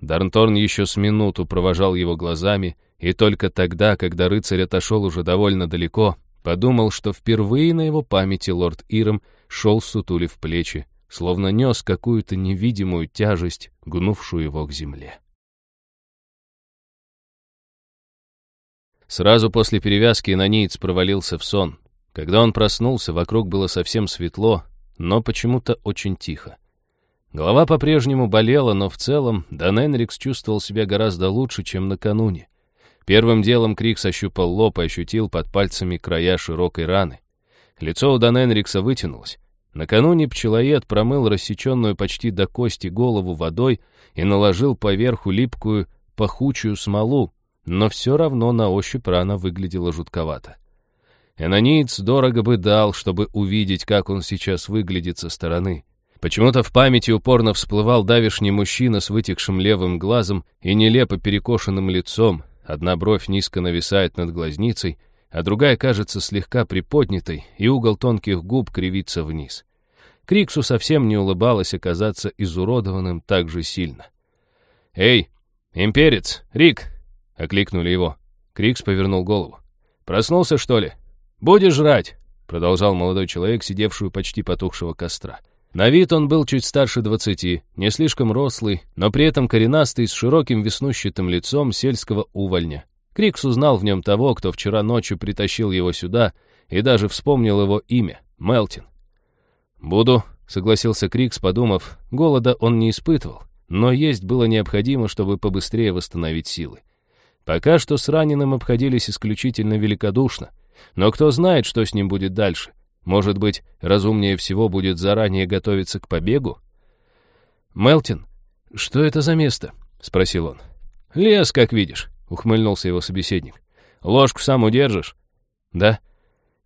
Дарнторн еще с минуту провожал его глазами, и только тогда, когда рыцарь отошел уже довольно далеко, подумал, что впервые на его памяти лорд Иром шел сутули в плечи, словно нес какую-то невидимую тяжесть, гнувшую его к земле. Сразу после перевязки Наниец провалился в сон. Когда он проснулся, вокруг было совсем светло, но почему-то очень тихо. Голова по-прежнему болела, но в целом Дан Энрикс чувствовал себя гораздо лучше, чем накануне. Первым делом Крикс ощупал лоб и ощутил под пальцами края широкой раны. Лицо у Дан Энрикса вытянулось. Накануне пчелоед промыл рассеченную почти до кости голову водой и наложил поверху липкую пахучую смолу, но все равно на ощупь рана выглядела жутковато. Энониц дорого бы дал, чтобы увидеть, как он сейчас выглядит со стороны. Почему-то в памяти упорно всплывал давишний мужчина с вытекшим левым глазом и нелепо перекошенным лицом, одна бровь низко нависает над глазницей, а другая кажется слегка приподнятой, и угол тонких губ кривится вниз. Криксу совсем не улыбалось оказаться изуродованным так же сильно. «Эй, имперец, Рик!» — окликнули его. Крикс повернул голову. «Проснулся, что ли? Будешь жрать!» — продолжал молодой человек, сидевший у почти потухшего костра. На вид он был чуть старше двадцати, не слишком рослый, но при этом коренастый, с широким веснущатым лицом сельского увольня. Крикс узнал в нем того, кто вчера ночью притащил его сюда, и даже вспомнил его имя — Мелтин. «Буду», — согласился Крикс, подумав, голода он не испытывал, но есть было необходимо, чтобы побыстрее восстановить силы. Пока что с раненым обходились исключительно великодушно, но кто знает, что с ним будет дальше. Может быть, разумнее всего будет заранее готовиться к побегу? «Мелтин, что это за место?» — спросил он. «Лес, как видишь», — ухмыльнулся его собеседник. «Ложку сам удержишь?» «Да».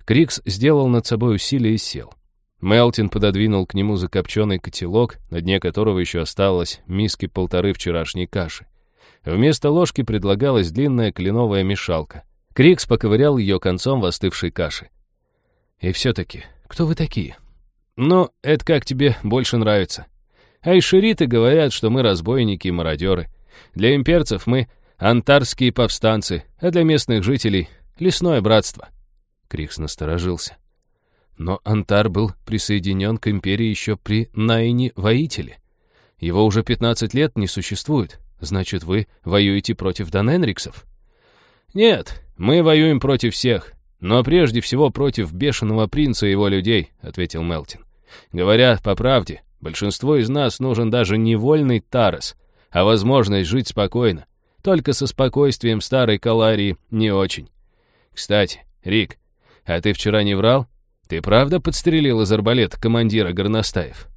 Крикс сделал над собой усилие и сел. Мелтин пододвинул к нему закопченный котелок, на дне которого еще осталось миски полторы вчерашней каши. Вместо ложки предлагалась длинная кленовая мешалка. Крикс поковырял ее концом в остывшей каши. И все-таки, кто вы такие? Ну, это как тебе больше нравится. Айшириты говорят, что мы разбойники и мародеры. Для имперцев мы антарские повстанцы, а для местных жителей — лесное братство. Крикс насторожился. Но Антар был присоединен к империи еще при Найне-воителе. Его уже 15 лет не существует. Значит, вы воюете против Даненриксов? Нет, мы воюем против всех. «Но прежде всего против бешеного принца и его людей», — ответил Мелтин. «Говоря по правде, большинству из нас нужен даже не вольный Тарас, а возможность жить спокойно. Только со спокойствием старой Каларии не очень. Кстати, Рик, а ты вчера не врал? Ты правда подстрелил из арбалета командира Горностаев?»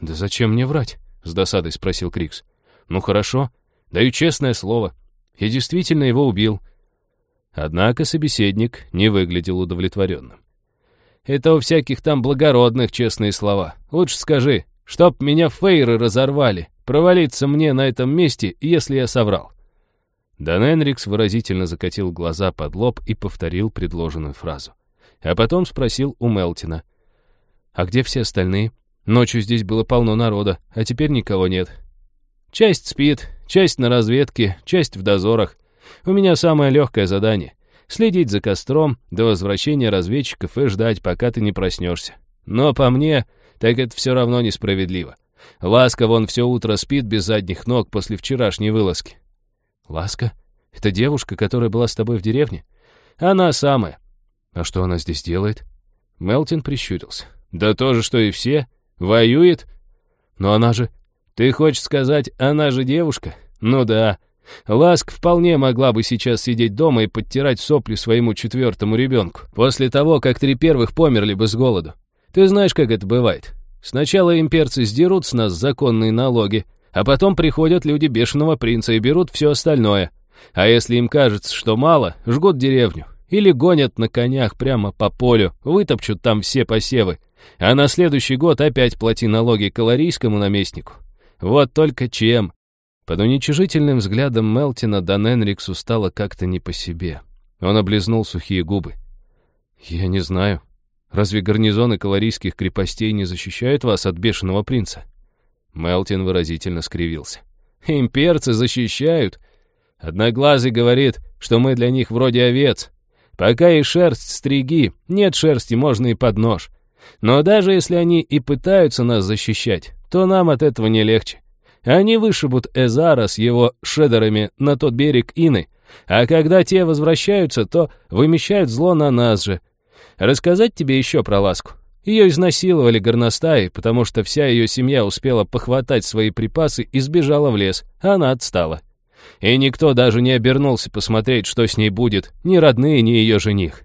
«Да зачем мне врать?» — с досадой спросил Крикс. «Ну хорошо, даю честное слово. Я действительно его убил». Однако собеседник не выглядел удовлетворенным. «Это у всяких там благородных честные слова. Лучше скажи, чтоб меня фейры разорвали, провалиться мне на этом месте, если я соврал». Дан Энрикс выразительно закатил глаза под лоб и повторил предложенную фразу. А потом спросил у Мелтина. «А где все остальные? Ночью здесь было полно народа, а теперь никого нет. Часть спит, часть на разведке, часть в дозорах. У меня самое легкое задание — следить за костром до возвращения разведчиков и ждать, пока ты не проснешься. Но по мне, так это все равно несправедливо. Ласка вон все утро спит без задних ног после вчерашней вылазки. Ласка? Это девушка, которая была с тобой в деревне? Она самая. А что она здесь делает? Мелтин прищурился. Да то же, что и все. Воюет. Но она же... Ты хочешь сказать, она же девушка? Ну да. Ласк вполне могла бы сейчас сидеть дома и подтирать сопли своему четвертому ребенку, после того, как три первых померли бы с голоду. Ты знаешь, как это бывает. Сначала имперцы сдерут с нас законные налоги, а потом приходят люди бешеного принца и берут все остальное. А если им кажется, что мало, жгут деревню. Или гонят на конях прямо по полю, вытопчут там все посевы. А на следующий год опять плати налоги калорийскому наместнику. Вот только чем? Под уничижительным взглядом Мелтина Дан Энриксу стало как-то не по себе. Он облизнул сухие губы. «Я не знаю. Разве гарнизоны калорийских крепостей не защищают вас от бешеного принца?» Мелтин выразительно скривился. «Имперцы защищают. Одноглазый говорит, что мы для них вроде овец. Пока и шерсть стриги, нет шерсти, можно и под нож. Но даже если они и пытаются нас защищать, то нам от этого не легче. Они вышибут Эзара с его шедерами на тот берег Ины, а когда те возвращаются, то вымещают зло на нас же. Рассказать тебе еще про Ласку? Ее изнасиловали горностаи, потому что вся ее семья успела похватать свои припасы и сбежала в лес, она отстала. И никто даже не обернулся посмотреть, что с ней будет, ни родные, ни ее жених.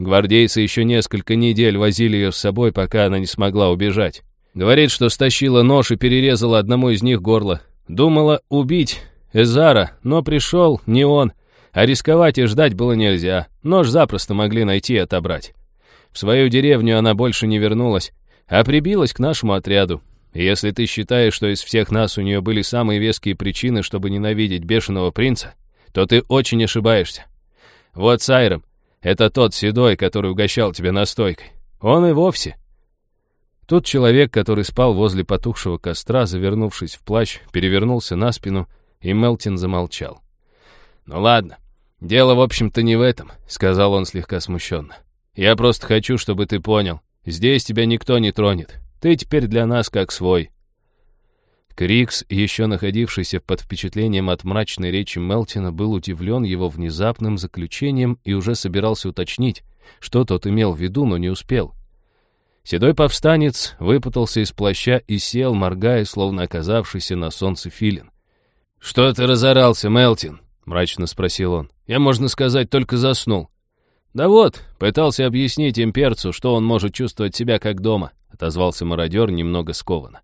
Гвардейцы еще несколько недель возили ее с собой, пока она не смогла убежать. Говорит, что стащила нож и перерезала одному из них горло. Думала убить Эзара, но пришел не он, а рисковать и ждать было нельзя. Нож запросто могли найти и отобрать. В свою деревню она больше не вернулась, а прибилась к нашему отряду. Если ты считаешь, что из всех нас у нее были самые веские причины, чтобы ненавидеть бешеного принца, то ты очень ошибаешься. Вот Сайром, это тот седой, который угощал тебя настойкой. Он и вовсе. Тут человек, который спал возле потухшего костра, завернувшись в плащ, перевернулся на спину, и Мелтин замолчал. «Ну ладно, дело, в общем-то, не в этом», — сказал он слегка смущенно. «Я просто хочу, чтобы ты понял. Здесь тебя никто не тронет. Ты теперь для нас как свой». Крикс, еще находившийся под впечатлением от мрачной речи Мелтина, был удивлен его внезапным заключением и уже собирался уточнить, что тот имел в виду, но не успел. Седой повстанец выпутался из плаща и сел, моргая, словно оказавшийся на солнце филин. «Что ты разорался, Мелтин?» — мрачно спросил он. «Я, можно сказать, только заснул». «Да вот, пытался объяснить имперцу, что он может чувствовать себя как дома», — отозвался мародер немного скованно.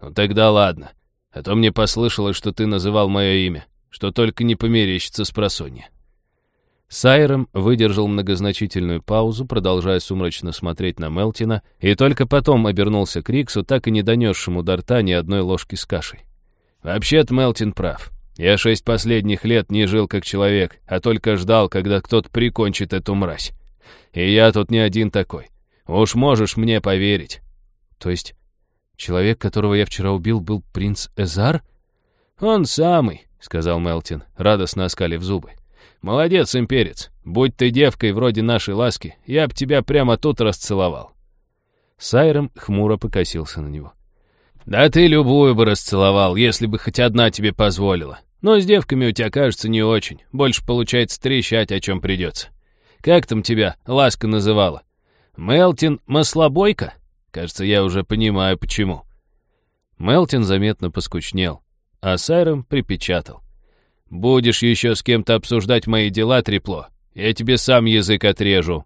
«Ну тогда ладно. А то мне послышалось, что ты называл мое имя, что только не померещится с просонья». Сайром выдержал многозначительную паузу, продолжая сумрачно смотреть на Мелтина, и только потом обернулся к Риксу, так и не донесшему до рта ни одной ложки с кашей. «Вообще-то Мелтин прав. Я шесть последних лет не жил как человек, а только ждал, когда кто-то прикончит эту мразь. И я тут не один такой. Уж можешь мне поверить. То есть человек, которого я вчера убил, был принц Эзар? Он самый, сказал Мелтин, радостно оскалив зубы. Молодец, имперец. Будь ты девкой вроде нашей ласки, я б тебя прямо тут расцеловал. Сайром хмуро покосился на него. «Да ты любую бы расцеловал, если бы хоть одна тебе позволила. Но с девками у тебя, кажется, не очень. Больше получается трещать, о чем придется. Как там тебя Ласка называла? Мелтин Маслобойка? Кажется, я уже понимаю, почему». Мелтин заметно поскучнел, а Сайром припечатал. «Будешь еще с кем-то обсуждать мои дела, трепло, я тебе сам язык отрежу».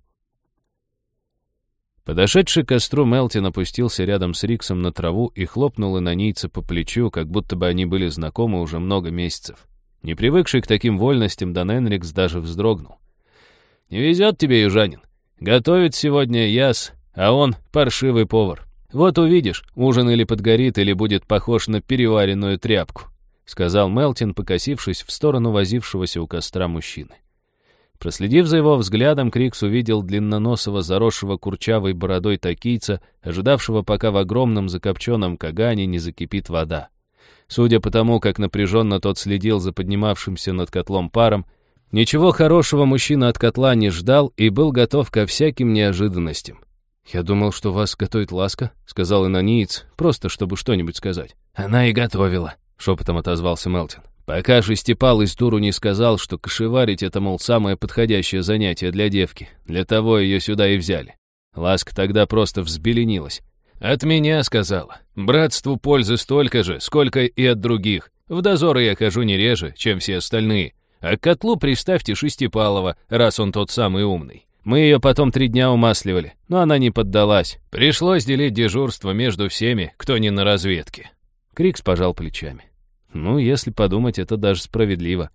Подошедший к костру Мелтин опустился рядом с Риксом на траву и хлопнул инонийца по плечу, как будто бы они были знакомы уже много месяцев. Не привыкший к таким вольностям, Дан Энрикс даже вздрогнул. «Не везет тебе, южанин. Готовит сегодня яс, а он паршивый повар. Вот увидишь, ужин или подгорит, или будет похож на переваренную тряпку», сказал Мелтин, покосившись в сторону возившегося у костра мужчины. Проследив за его взглядом, Крикс увидел длинноносого, заросшего курчавой бородой такийца, ожидавшего, пока в огромном закопченном кагане не закипит вода. Судя по тому, как напряженно тот следил за поднимавшимся над котлом паром, ничего хорошего мужчина от котла не ждал и был готов ко всяким неожиданностям. «Я думал, что вас готовит ласка», — сказал инониец, просто чтобы что-нибудь сказать. «Она и готовила», — шепотом отозвался Мелтин. Пока Шестипал из Туру не сказал, что кошеварить — это, мол, самое подходящее занятие для девки. Для того ее сюда и взяли. Ласка тогда просто взбеленилась. «От меня», — сказала. «Братству пользы столько же, сколько и от других. В дозоры я хожу не реже, чем все остальные. А к котлу приставьте Шестипалова, раз он тот самый умный. Мы ее потом три дня умасливали, но она не поддалась. Пришлось делить дежурство между всеми, кто не на разведке». Крикс пожал плечами. Ну, если подумать, это даже справедливо.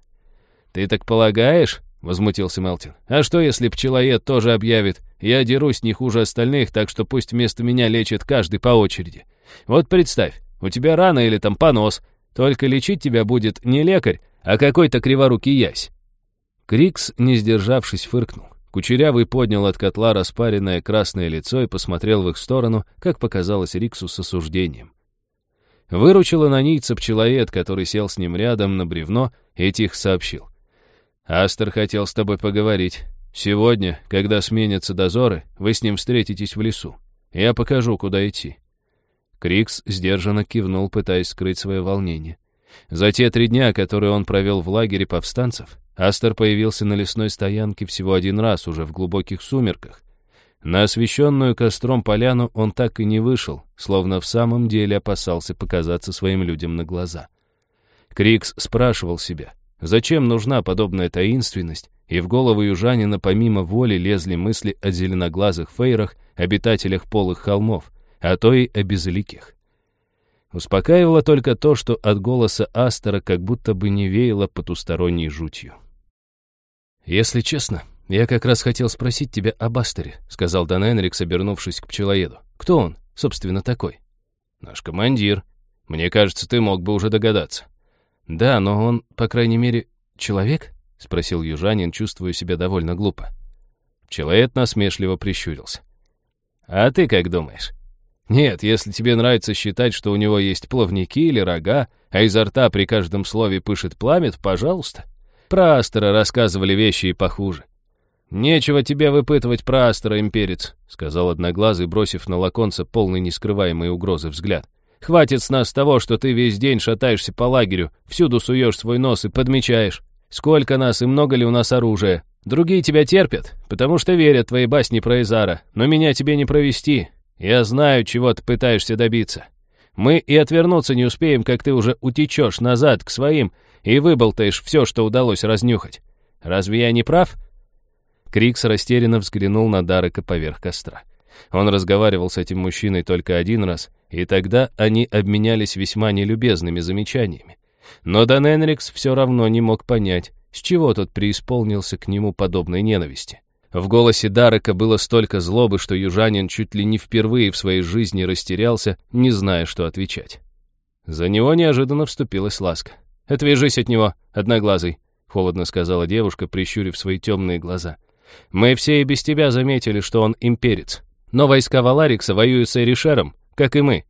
«Ты так полагаешь?» — возмутился Мелтин. «А что, если пчелоед тоже объявит? Я дерусь не хуже остальных, так что пусть вместо меня лечит каждый по очереди. Вот представь, у тебя рана или там понос, только лечить тебя будет не лекарь, а какой-то криворукий ясь». Крикс, не сдержавшись, фыркнул. Кучерявый поднял от котла распаренное красное лицо и посмотрел в их сторону, как показалось Риксу с осуждением. Выручил анонийца пчелоед, который сел с ним рядом на бревно и тихо сообщил. «Астер хотел с тобой поговорить. Сегодня, когда сменятся дозоры, вы с ним встретитесь в лесу. Я покажу, куда идти». Крикс сдержанно кивнул, пытаясь скрыть свое волнение. За те три дня, которые он провел в лагере повстанцев, Астер появился на лесной стоянке всего один раз, уже в глубоких сумерках, на освещенную костром поляну он так и не вышел, словно в самом деле опасался показаться своим людям на глаза. Крикс спрашивал себя, Зачем нужна подобная таинственность? И в голову южанина помимо воли лезли мысли о зеленоглазых фейрах, обитателях полых холмов, а то и о безликих. Успокаивало только то, что от голоса Астера как будто бы не веяло потусторонней жутью. «Если честно, я как раз хотел спросить тебя об Астере», сказал Дан Энрикс, обернувшись к пчелоеду. «Кто он, собственно, такой?» «Наш командир. Мне кажется, ты мог бы уже догадаться». «Да, но он, по крайней мере, человек?» — спросил южанин, чувствуя себя довольно глупо. Пчелоед насмешливо прищурился. «А ты как думаешь?» «Нет, если тебе нравится считать, что у него есть плавники или рога, а изо рта при каждом слове пышет пламя, пожалуйста. Про Астера рассказывали вещи и похуже. «Нечего тебе выпытывать про Астера, имперец», — сказал Одноглазый, бросив на лаконца полный нескрываемой угрозы взгляд. Хватит с нас того, что ты весь день шатаешься по лагерю, всюду суешь свой нос и подмечаешь. Сколько нас и много ли у нас оружия? Другие тебя терпят, потому что верят твоей басни про Изара, но меня тебе не провести. Я знаю, чего ты пытаешься добиться. Мы и отвернуться не успеем, как ты уже утечешь назад к своим и выболтаешь все, что удалось разнюхать. Разве я не прав?» Крикс растерянно взглянул на Дарека поверх костра. Он разговаривал с этим мужчиной только один раз, и тогда они обменялись весьма нелюбезными замечаниями. Но Дан Энрикс все равно не мог понять, с чего тот преисполнился к нему подобной ненависти. В голосе Дарека было столько злобы, что южанин чуть ли не впервые в своей жизни растерялся, не зная, что отвечать. За него неожиданно вступилась ласка. «Отвяжись от него, одноглазый», — холодно сказала девушка, прищурив свои темные глаза. «Мы все и без тебя заметили, что он имперец. Но войска Валарикса воюют с Эришером, как и мы.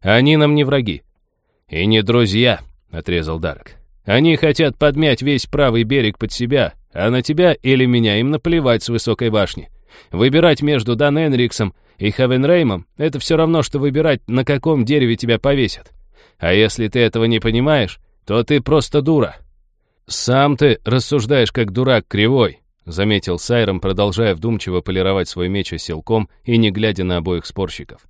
Они нам не враги. И не друзья, отрезал Дарк. Они хотят подмять весь правый берег под себя, а на тебя или меня им наплевать с высокой башни. Выбирать между Дан Энриксом и Хавенреймом — это все равно, что выбирать, на каком дереве тебя повесят. А если ты этого не понимаешь, то ты просто дура. Сам ты рассуждаешь как дурак кривой, заметил Сайром, продолжая вдумчиво полировать свой меч оселком и не глядя на обоих спорщиков.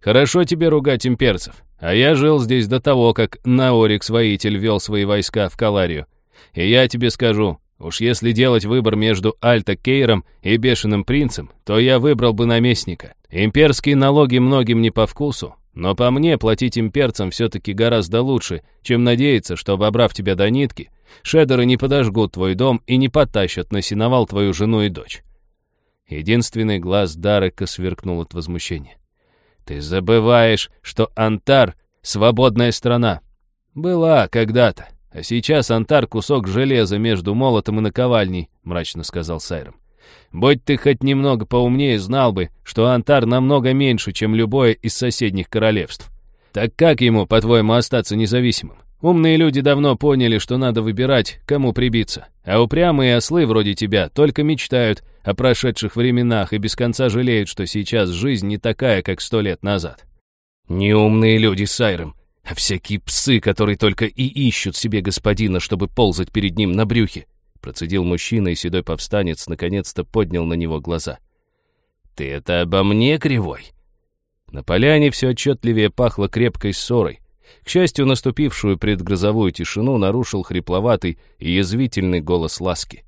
«Хорошо тебе ругать имперцев, а я жил здесь до того, как Наорикс-воитель вел свои войска в Каларию. И я тебе скажу, уж если делать выбор между Альта Кейром и Бешеным Принцем, то я выбрал бы наместника. Имперские налоги многим не по вкусу, но по мне платить имперцам все-таки гораздо лучше, чем надеяться, что, обобрав тебя до нитки, Шедеры не подожгут твой дом и не потащат на сеновал твою жену и дочь. Единственный глаз Дарека сверкнул от возмущения. Ты забываешь, что Антар — свободная страна. Была когда-то, а сейчас Антар — кусок железа между молотом и наковальней, мрачно сказал Сайром. Будь ты хоть немного поумнее, знал бы, что Антар намного меньше, чем любое из соседних королевств. Так как ему, по-твоему, остаться независимым? Умные люди давно поняли, что надо выбирать, кому прибиться. А упрямые ослы вроде тебя только мечтают о прошедших временах и без конца жалеют, что сейчас жизнь не такая, как сто лет назад. Неумные люди с Айром, а всякие псы, которые только и ищут себе господина, чтобы ползать перед ним на брюхе. Процедил мужчина, и седой повстанец наконец-то поднял на него глаза. «Ты это обо мне, Кривой?» На поляне все отчетливее пахло крепкой ссорой, к счастью, наступившую предгрозовую тишину нарушил хрипловатый и язвительный голос Ласки.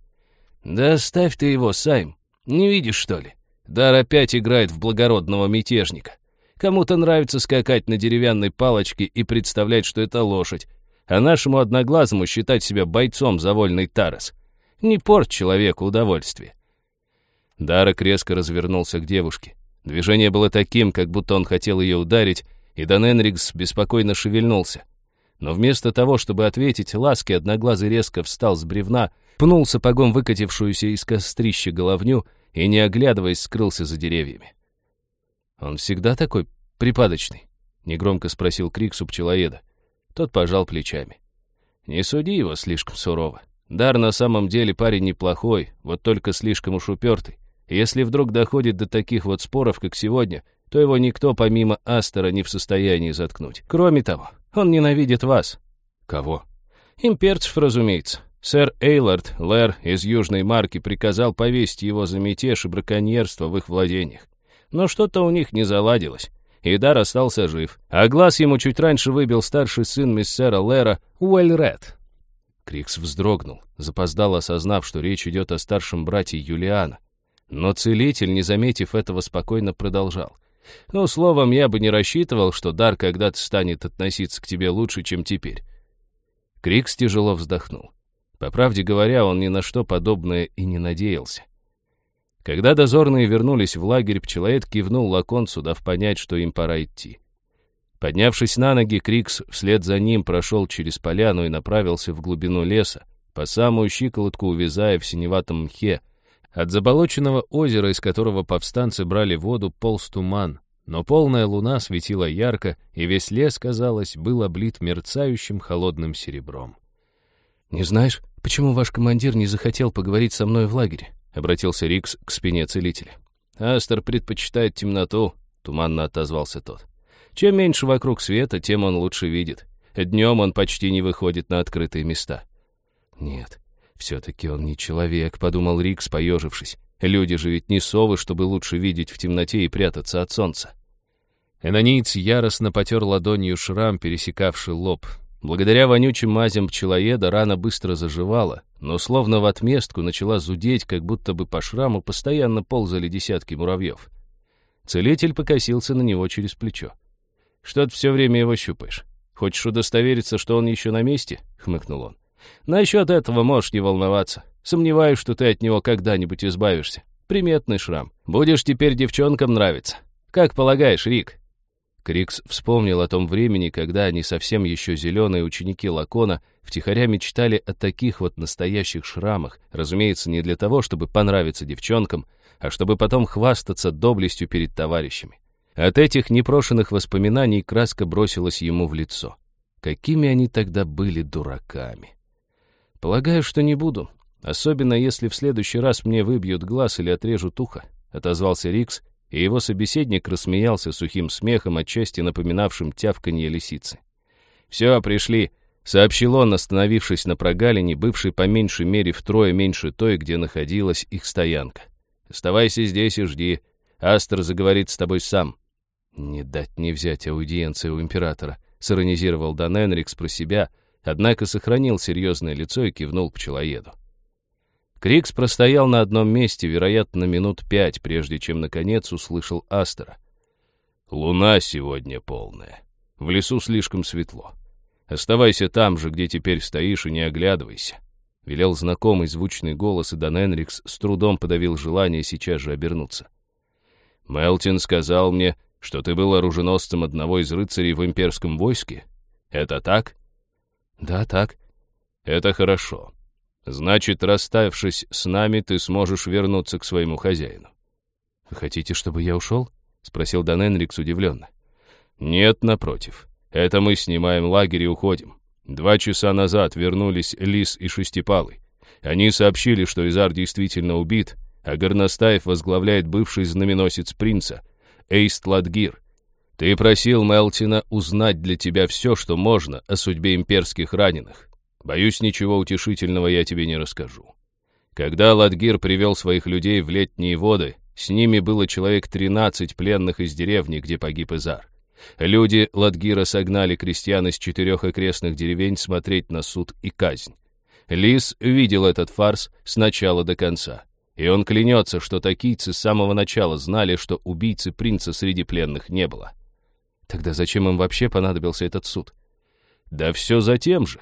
«Да оставь ты его, Сайм. Не видишь, что ли? Дар опять играет в благородного мятежника. Кому-то нравится скакать на деревянной палочке и представлять, что это лошадь, а нашему одноглазому считать себя бойцом за вольный Тарас. Не порт человеку удовольствие». Дарок резко развернулся к девушке. Движение было таким, как будто он хотел ее ударить, и Дан Энрикс беспокойно шевельнулся. Но вместо того, чтобы ответить, Ласки одноглазый резко встал с бревна, пнул сапогом выкатившуюся из кострища головню и, не оглядываясь, скрылся за деревьями. «Он всегда такой припадочный?» — негромко спросил Криксу пчелоеда. Тот пожал плечами. «Не суди его слишком сурово. Дар на самом деле парень неплохой, вот только слишком уж упертый. Если вдруг доходит до таких вот споров, как сегодня, то его никто помимо Астера не в состоянии заткнуть. Кроме того, он ненавидит вас. Кого? Имперцев, разумеется. Сэр Эйлард Лэр из Южной Марки приказал повесить его за мятеж и браконьерство в их владениях. Но что-то у них не заладилось. Идар остался жив, а глаз ему чуть раньше выбил старший сын миссера Лэра Уэльред. Крикс вздрогнул, запоздал, осознав, что речь идет о старшем брате Юлиана. Но целитель, не заметив этого, спокойно продолжал. «Ну, словом, я бы не рассчитывал, что дар когда-то станет относиться к тебе лучше, чем теперь». Крикс тяжело вздохнул. По правде говоря, он ни на что подобное и не надеялся. Когда дозорные вернулись в лагерь, пчелоед кивнул лаконцу, дав понять, что им пора идти. Поднявшись на ноги, Крикс вслед за ним прошел через поляну и направился в глубину леса, по самую щиколотку увязая в синеватом мхе. От заболоченного озера, из которого повстанцы брали воду, полз туман, но полная луна светила ярко, и весь лес, казалось, был облит мерцающим холодным серебром. «Не знаешь, почему ваш командир не захотел поговорить со мной в лагере?» — обратился Рикс к спине целителя. «Астер предпочитает темноту», — туманно отозвался тот. Чем меньше вокруг света, тем он лучше видит. Днем он почти не выходит на открытые места. Нет, все-таки он не человек, подумал Рикс, поежившись. Люди же ведь не совы, чтобы лучше видеть в темноте и прятаться от солнца. Энониец яростно потер ладонью шрам, пересекавший лоб. Благодаря вонючим мазям пчелоеда рана быстро заживала, но словно в отместку начала зудеть, как будто бы по шраму постоянно ползали десятки муравьев. Целитель покосился на него через плечо. Что ты все время его щупаешь? Хочешь удостовериться, что он еще на месте?» — хмыкнул он. «Насчет этого можешь не волноваться. Сомневаюсь, что ты от него когда-нибудь избавишься. Приметный шрам. Будешь теперь девчонкам нравиться. Как полагаешь, Рик?» Крикс вспомнил о том времени, когда они совсем еще зеленые ученики Лакона втихаря мечтали о таких вот настоящих шрамах, разумеется, не для того, чтобы понравиться девчонкам, а чтобы потом хвастаться доблестью перед товарищами. От этих непрошенных воспоминаний краска бросилась ему в лицо. Какими они тогда были дураками. Полагаю, что не буду, особенно если в следующий раз мне выбьют глаз или отрежут ухо, отозвался Рикс, и его собеседник рассмеялся сухим смехом, отчасти напоминавшим тявканье лисицы. «Все, пришли», — сообщил он, остановившись на прогалине, бывшей по меньшей мере втрое меньше той, где находилась их стоянка. «Оставайся здесь и жди. Астер заговорит с тобой сам». «Не дать не взять аудиенции у императора», — сиронизировал Дан Энрикс про себя, однако сохранил серьезное лицо и кивнул пчелоеду. Крикс простоял на одном месте, вероятно, минут пять, прежде чем, наконец, услышал Астера. «Луна сегодня полная. В лесу слишком светло. Оставайся там же, где теперь стоишь, и не оглядывайся», — велел знакомый звучный голос, и Дан Энрикс с трудом подавил желание сейчас же обернуться. «Мелтин сказал мне, что ты был оруженосцем одного из рыцарей в имперском войске? Это так? Да, так. Это хорошо. Значит, расставшись с нами, ты сможешь вернуться к своему хозяину. Вы хотите, чтобы я ушел? Спросил Дан Энрикс удивленно. Нет, напротив. Это мы снимаем лагерь и уходим. Два часа назад вернулись Лис и Шестипалый. Они сообщили, что Изар действительно убит, а Горностаев возглавляет бывший знаменосец принца — Эйст Ладгир. Ты просил Мелтина узнать для тебя все, что можно о судьбе имперских раненых. Боюсь, ничего утешительного я тебе не расскажу. Когда Ладгир привел своих людей в летние воды, с ними было человек 13 пленных из деревни, где погиб Изар. Люди Ладгира согнали крестьян из четырех окрестных деревень смотреть на суд и казнь. Лис видел этот фарс с начала до конца. И он клянется, что такийцы с самого начала знали, что убийцы принца среди пленных не было. Тогда зачем им вообще понадобился этот суд? Да все за тем же.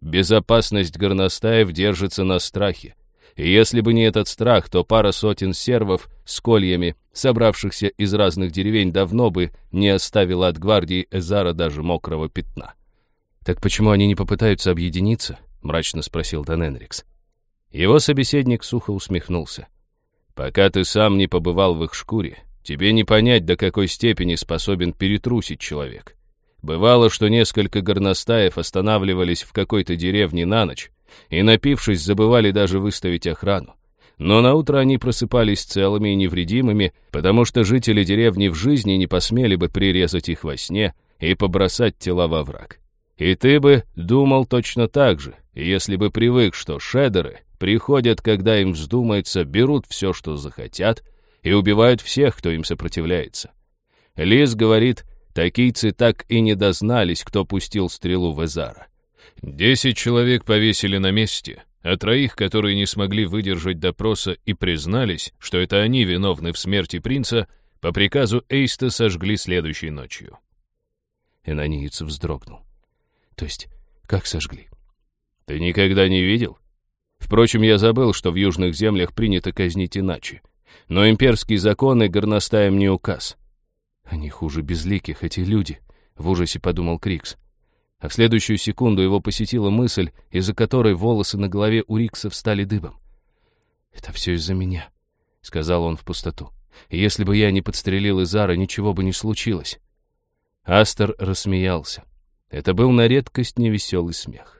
Безопасность горностаев держится на страхе. И если бы не этот страх, то пара сотен сервов с кольями, собравшихся из разных деревень, давно бы не оставила от гвардии Эзара даже мокрого пятна. «Так почему они не попытаются объединиться?» — мрачно спросил Дан Энрикс. Его собеседник сухо усмехнулся. «Пока ты сам не побывал в их шкуре, тебе не понять, до какой степени способен перетрусить человек. Бывало, что несколько горностаев останавливались в какой-то деревне на ночь и, напившись, забывали даже выставить охрану. Но на утро они просыпались целыми и невредимыми, потому что жители деревни в жизни не посмели бы прирезать их во сне и побросать тела во враг. И ты бы думал точно так же, если бы привык, что шедеры приходят, когда им вздумается, берут все, что захотят, и убивают всех, кто им сопротивляется. Лис говорит, такийцы так и не дознались, кто пустил стрелу в Эзара. Десять человек повесили на месте, а троих, которые не смогли выдержать допроса и признались, что это они виновны в смерти принца, по приказу Эйста сожгли следующей ночью. Энониец вздрогнул. То есть, как сожгли? Ты никогда не видел? Впрочем, я забыл, что в южных землях принято казнить иначе. Но имперские законы горностаем не указ. Они хуже безликих, эти люди, в ужасе подумал Крикс. А в следующую секунду его посетила мысль, из-за которой волосы на голове у Рикса встали дыбом. «Это все из-за меня», — сказал он в пустоту. «Если бы я не подстрелил Изара, ничего бы не случилось». Астер рассмеялся. Это был на редкость невеселый смех.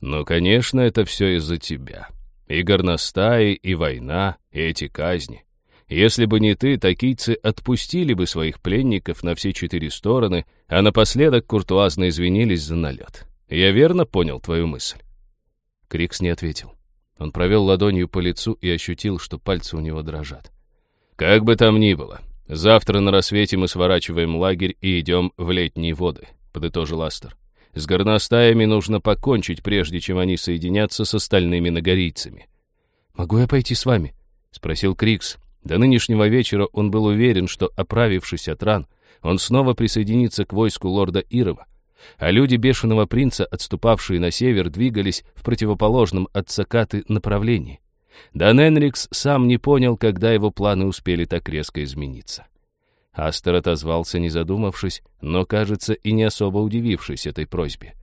«Ну, конечно, это все из-за тебя. И горностаи, и война, и эти казни. Если бы не ты, такийцы отпустили бы своих пленников на все четыре стороны, а напоследок куртуазно извинились за налет. Я верно понял твою мысль?» Крикс не ответил. Он провел ладонью по лицу и ощутил, что пальцы у него дрожат. «Как бы там ни было, завтра на рассвете мы сворачиваем лагерь и идем в летние воды», — подытожил Астер. «С горностаями нужно покончить, прежде чем они соединятся с остальными нагорийцами». «Могу я пойти с вами?» — спросил Крикс, до нынешнего вечера он был уверен, что, оправившись от ран, он снова присоединится к войску лорда Ирова, а люди Бешеного Принца, отступавшие на север, двигались в противоположном от Сакаты направлении. Дан Энрикс сам не понял, когда его планы успели так резко измениться. Астер отозвался, не задумавшись, но, кажется, и не особо удивившись этой просьбе.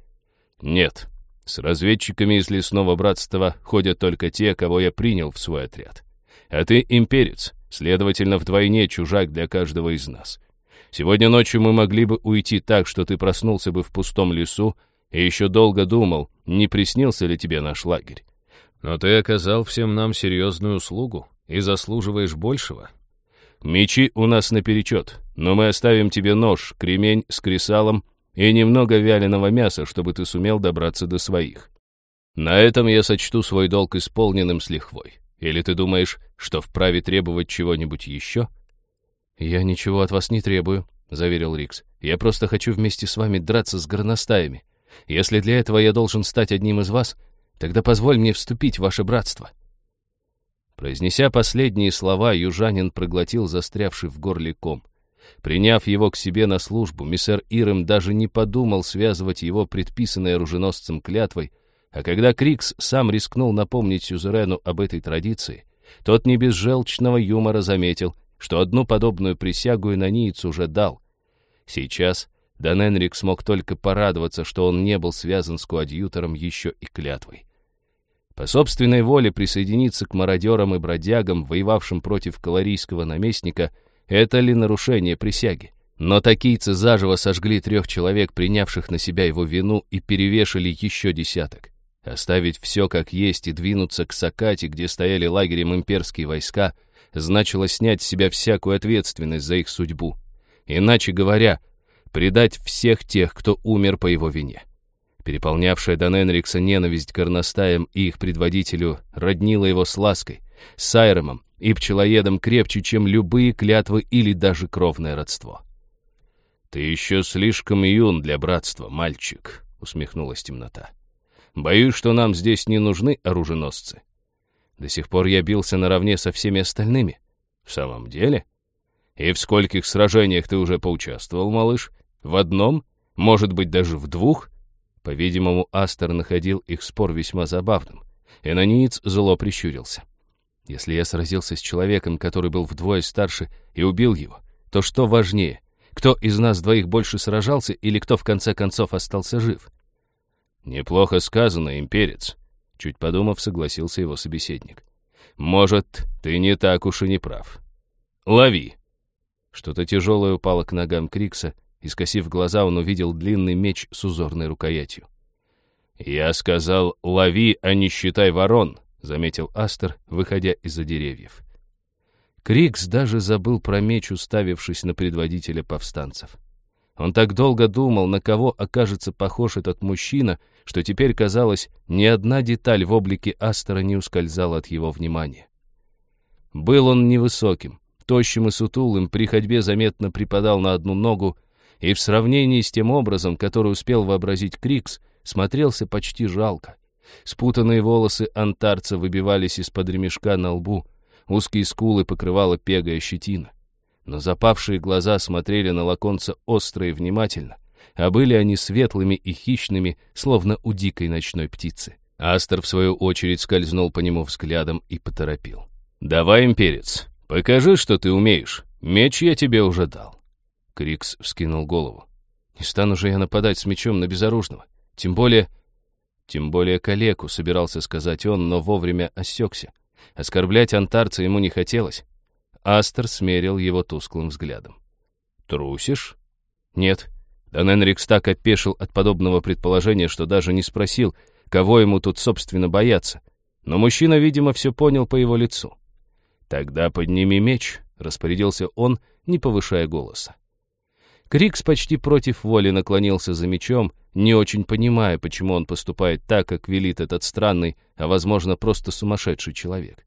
«Нет, с разведчиками из Лесного Братства ходят только те, кого я принял в свой отряд. А ты имперец, следовательно, вдвойне чужак для каждого из нас. Сегодня ночью мы могли бы уйти так, что ты проснулся бы в пустом лесу и еще долго думал, не приснился ли тебе наш лагерь. Но ты оказал всем нам серьезную услугу и заслуживаешь большего. Мечи у нас наперечет, но мы оставим тебе нож, кремень с кресалом и немного вяленого мяса, чтобы ты сумел добраться до своих. На этом я сочту свой долг исполненным с лихвой. Или ты думаешь, что вправе требовать чего-нибудь еще?» «Я ничего от вас не требую», — заверил Рикс. «Я просто хочу вместе с вами драться с горностаями. Если для этого я должен стать одним из вас, тогда позволь мне вступить в ваше братство». Произнеся последние слова, южанин проглотил застрявший в горле ком. Приняв его к себе на службу, миссер Ирем даже не подумал связывать его предписанной оруженосцем клятвой, а когда Крикс сам рискнул напомнить Сюзерену об этой традиции, тот не без желчного юмора заметил, что одну подобную присягу инониец уже дал. Сейчас Дан Энрик смог только порадоваться, что он не был связан с коадьютором еще и клятвой. По собственной воле присоединиться к мародерам и бродягам, воевавшим против калорийского наместника, это ли нарушение присяги? Но такийцы заживо сожгли трех человек, принявших на себя его вину, и перевешали еще десяток. Оставить все как есть и двинуться к Сакате, где стояли лагерем имперские войска, значило снять с себя всякую ответственность за их судьбу. Иначе говоря, предать всех тех, кто умер по его вине. Переполнявшая Дан Энрикса ненависть к горностаям и их предводителю роднила его с лаской, с Сайромом и пчелоедом крепче, чем любые клятвы или даже кровное родство. «Ты еще слишком юн для братства, мальчик», — усмехнулась темнота. Боюсь, что нам здесь не нужны оруженосцы. До сих пор я бился наравне со всеми остальными. В самом деле? И в скольких сражениях ты уже поучаствовал, малыш? В одном? Может быть, даже в двух? По-видимому, Астер находил их спор весьма забавным. Энониец зло прищурился. Если я сразился с человеком, который был вдвое старше, и убил его, то что важнее? Кто из нас двоих больше сражался или кто в конце концов остался жив? «Неплохо сказано, имперец», — чуть подумав, согласился его собеседник. «Может, ты не так уж и не прав. Лови!» Что-то тяжелое упало к ногам Крикса, и, скосив глаза, он увидел длинный меч с узорной рукоятью. «Я сказал, лови, а не считай ворон», — заметил Астер, выходя из-за деревьев. Крикс даже забыл про меч, уставившись на предводителя повстанцев. Он так долго думал, на кого окажется похож этот мужчина, что теперь казалось, ни одна деталь в облике Астера не ускользала от его внимания. Был он невысоким, тощим и сутулым, при ходьбе заметно припадал на одну ногу, и в сравнении с тем образом, который успел вообразить Крикс, смотрелся почти жалко. Спутанные волосы антарца выбивались из-под ремешка на лбу, узкие скулы покрывала пегая щетина. Но запавшие глаза смотрели на лаконца остро и внимательно, а были они светлыми и хищными, словно у дикой ночной птицы. Астер, в свою очередь, скользнул по нему взглядом и поторопил. «Давай, имперец, покажи, что ты умеешь. Меч я тебе уже дал». Крикс вскинул голову. «Не стану же я нападать с мечом на безоружного. Тем более...» Тем более калеку, собирался сказать он, но вовремя осекся. Оскорблять антарца ему не хотелось. Астер смерил его тусклым взглядом. «Трусишь?» «Нет». Дан Энрикс так опешил от подобного предположения, что даже не спросил, кого ему тут, собственно, бояться. Но мужчина, видимо, все понял по его лицу. «Тогда подними меч», — распорядился он, не повышая голоса. Крикс почти против воли наклонился за мечом, не очень понимая, почему он поступает так, как велит этот странный, а, возможно, просто сумасшедший человек.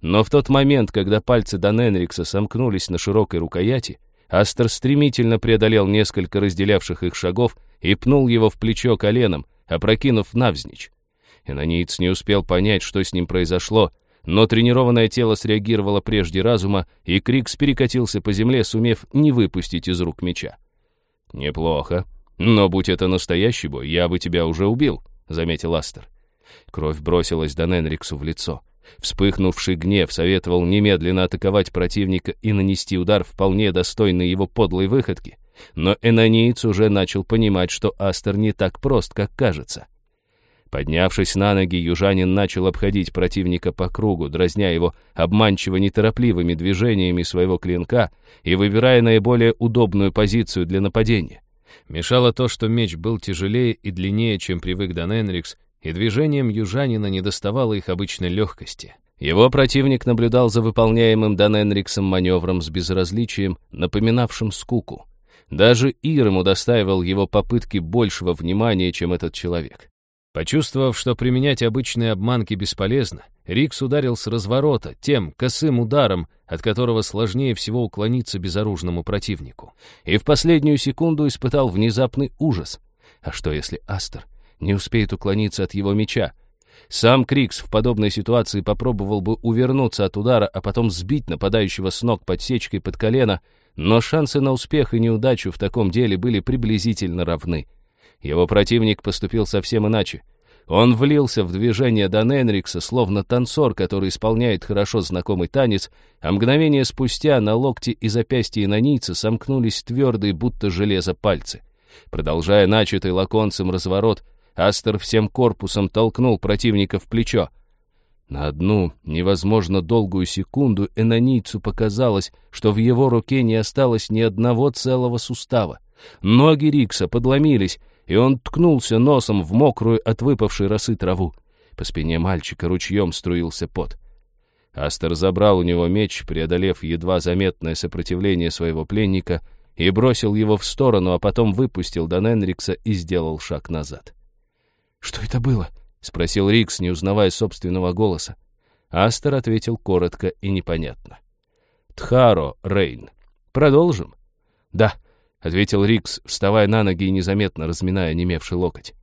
Но в тот момент, когда пальцы Дан Энрикса сомкнулись на широкой рукояти, Астер стремительно преодолел несколько разделявших их шагов и пнул его в плечо коленом, опрокинув навзничь. Инониец не успел понять, что с ним произошло, но тренированное тело среагировало прежде разума, и Крикс перекатился по земле, сумев не выпустить из рук меча. «Неплохо. Но будь это настоящий бой, я бы тебя уже убил», — заметил Астер. Кровь бросилась Дан Энриксу в лицо. Вспыхнувший гнев советовал немедленно атаковать противника и нанести удар вполне достойный его подлой выходки. Но Энониец уже начал понимать, что Астер не так прост, как кажется. Поднявшись на ноги, южанин начал обходить противника по кругу, дразня его обманчиво неторопливыми движениями своего клинка и выбирая наиболее удобную позицию для нападения. Мешало то, что меч был тяжелее и длиннее, чем привык Дан Энрикс, и движением южанина не доставало их обычной легкости. Его противник наблюдал за выполняемым Дан Энриксом маневром с безразличием, напоминавшим скуку. Даже Ирм удостаивал его попытки большего внимания, чем этот человек. Почувствовав, что применять обычные обманки бесполезно, Рикс ударил с разворота, тем косым ударом, от которого сложнее всего уклониться безоружному противнику. И в последнюю секунду испытал внезапный ужас. А что, если Астер не успеет уклониться от его меча? Сам Крикс в подобной ситуации попробовал бы увернуться от удара, а потом сбить нападающего с ног подсечкой под колено, но шансы на успех и неудачу в таком деле были приблизительно равны. Его противник поступил совсем иначе. Он влился в движение Дан Энрикса, словно танцор, который исполняет хорошо знакомый танец, а мгновение спустя на локте и запястье инонийца сомкнулись твердые, будто железо, пальцы. Продолжая начатый лаконцем разворот, Астер всем корпусом толкнул противника в плечо. На одну невозможно долгую секунду энонийцу показалось, что в его руке не осталось ни одного целого сустава. Ноги Рикса подломились, и он ткнулся носом в мокрую от выпавшей росы траву. По спине мальчика ручьем струился пот. Астер забрал у него меч, преодолев едва заметное сопротивление своего пленника, и бросил его в сторону, а потом выпустил Дан Энрикса и сделал шаг назад. «Что это было?» — спросил Рикс, не узнавая собственного голоса. Астер ответил коротко и непонятно. «Тхаро, Рейн. Продолжим?» «Да», — ответил Рикс, вставая на ноги и незаметно разминая немевший локоть.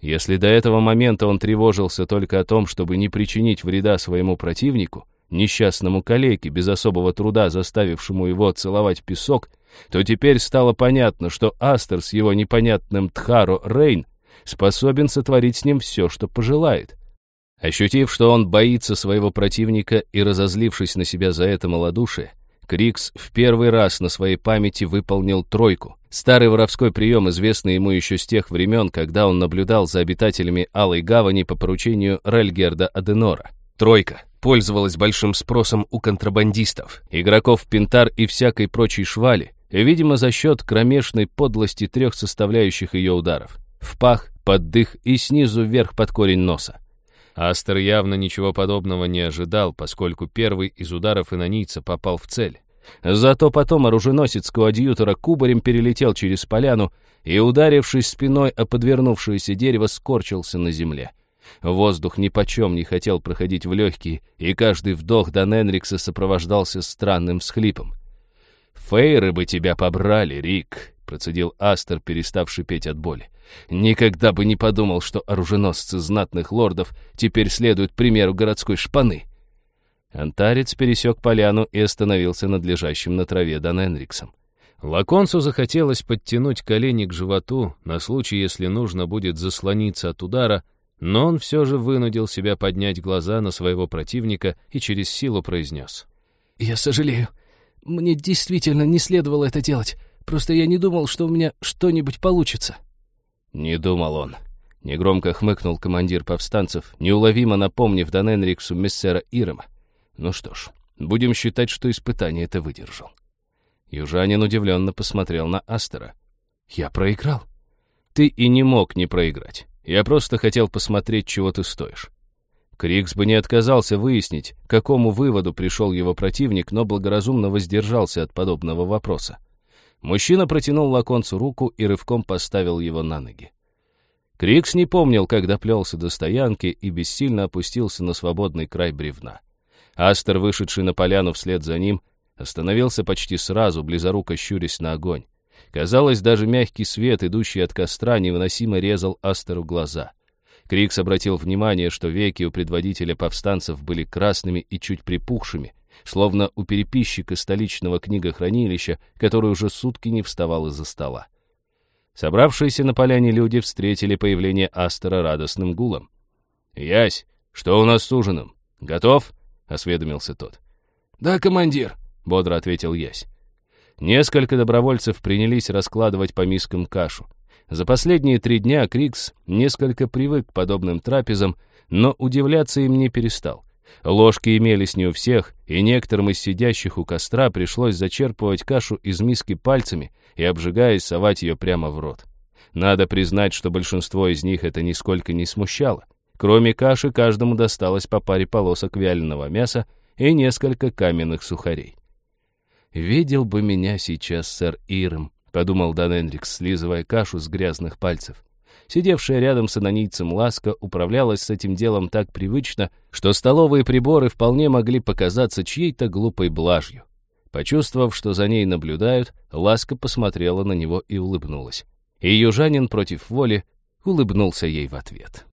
Если до этого момента он тревожился только о том, чтобы не причинить вреда своему противнику, несчастному калеке, без особого труда заставившему его целовать песок, то теперь стало понятно, что Астер с его непонятным Тхаро Рейн способен сотворить с ним все, что пожелает. Ощутив, что он боится своего противника и разозлившись на себя за это малодушие, Крикс в первый раз на своей памяти выполнил тройку. Старый воровской прием, известный ему еще с тех времен, когда он наблюдал за обитателями Алой Гавани по поручению Рельгерда Аденора. Тройка пользовалась большим спросом у контрабандистов, игроков пинтар и всякой прочей швали, видимо, за счет кромешной подлости трех составляющих ее ударов. В пах, под дых и снизу вверх под корень носа. Астер явно ничего подобного не ожидал, поскольку первый из ударов инонийца попал в цель. Зато потом оруженосец коадьютора кубарем перелетел через поляну и, ударившись спиной о подвернувшееся дерево, скорчился на земле. Воздух нипочем не хотел проходить в легкие, и каждый вдох Дан Энрикса сопровождался странным всхлипом. «Фейры бы тебя побрали, Рик», — процедил Астер, перестав шипеть от боли. Никогда бы не подумал, что оруженосцы знатных лордов теперь следуют примеру городской шпаны. Антарец пересек поляну и остановился над лежащим на траве Дан Энриксом. Лаконцу захотелось подтянуть колени к животу на случай, если нужно будет заслониться от удара, но он все же вынудил себя поднять глаза на своего противника и через силу произнес. «Я сожалею. Мне действительно не следовало это делать. Просто я не думал, что у меня что-нибудь получится». Не думал он. Негромко хмыкнул командир повстанцев, неуловимо напомнив Дан Энриксу мессера Ирома. Ну что ж, будем считать, что испытание это выдержал. Южанин удивленно посмотрел на Астера. «Я проиграл?» «Ты и не мог не проиграть. Я просто хотел посмотреть, чего ты стоишь». Крикс бы не отказался выяснить, к какому выводу пришел его противник, но благоразумно воздержался от подобного вопроса. Мужчина протянул лаконцу руку и рывком поставил его на ноги. Крикс не помнил, как доплелся до стоянки и бессильно опустился на свободный край бревна. Астер, вышедший на поляну вслед за ним, Остановился почти сразу, близоруко щурясь на огонь. Казалось, даже мягкий свет, идущий от костра, невыносимо резал Астеру глаза. Крикс обратил внимание, что веки у предводителя повстанцев были красными и чуть припухшими, словно у переписчика столичного книгохранилища, который уже сутки не вставал из-за стола. Собравшиеся на поляне люди встретили появление Астера радостным гулом. «Ясь, что у нас с ужином? Готов?» — осведомился тот. «Да, командир», — бодро ответил Ясь. Несколько добровольцев принялись раскладывать по мискам кашу. За последние три дня Крикс несколько привык к подобным трапезам, но удивляться им не перестал. Ложки имелись не у всех, и некоторым из сидящих у костра пришлось зачерпывать кашу из миски пальцами и, обжигаясь, совать ее прямо в рот. Надо признать, что большинство из них это нисколько не смущало. Кроме каши, каждому досталось по паре полосок вяленого мяса и несколько каменных сухарей. «Видел бы меня сейчас сэр Иром», — подумал Дан Энрикс, слизывая кашу с грязных пальцев. Сидевшая рядом с анонийцем Ласка управлялась с этим делом так привычно, что столовые приборы вполне могли показаться чьей-то глупой блажью. Почувствовав, что за ней наблюдают, Ласка посмотрела на него и улыбнулась. И южанин против воли улыбнулся ей в ответ.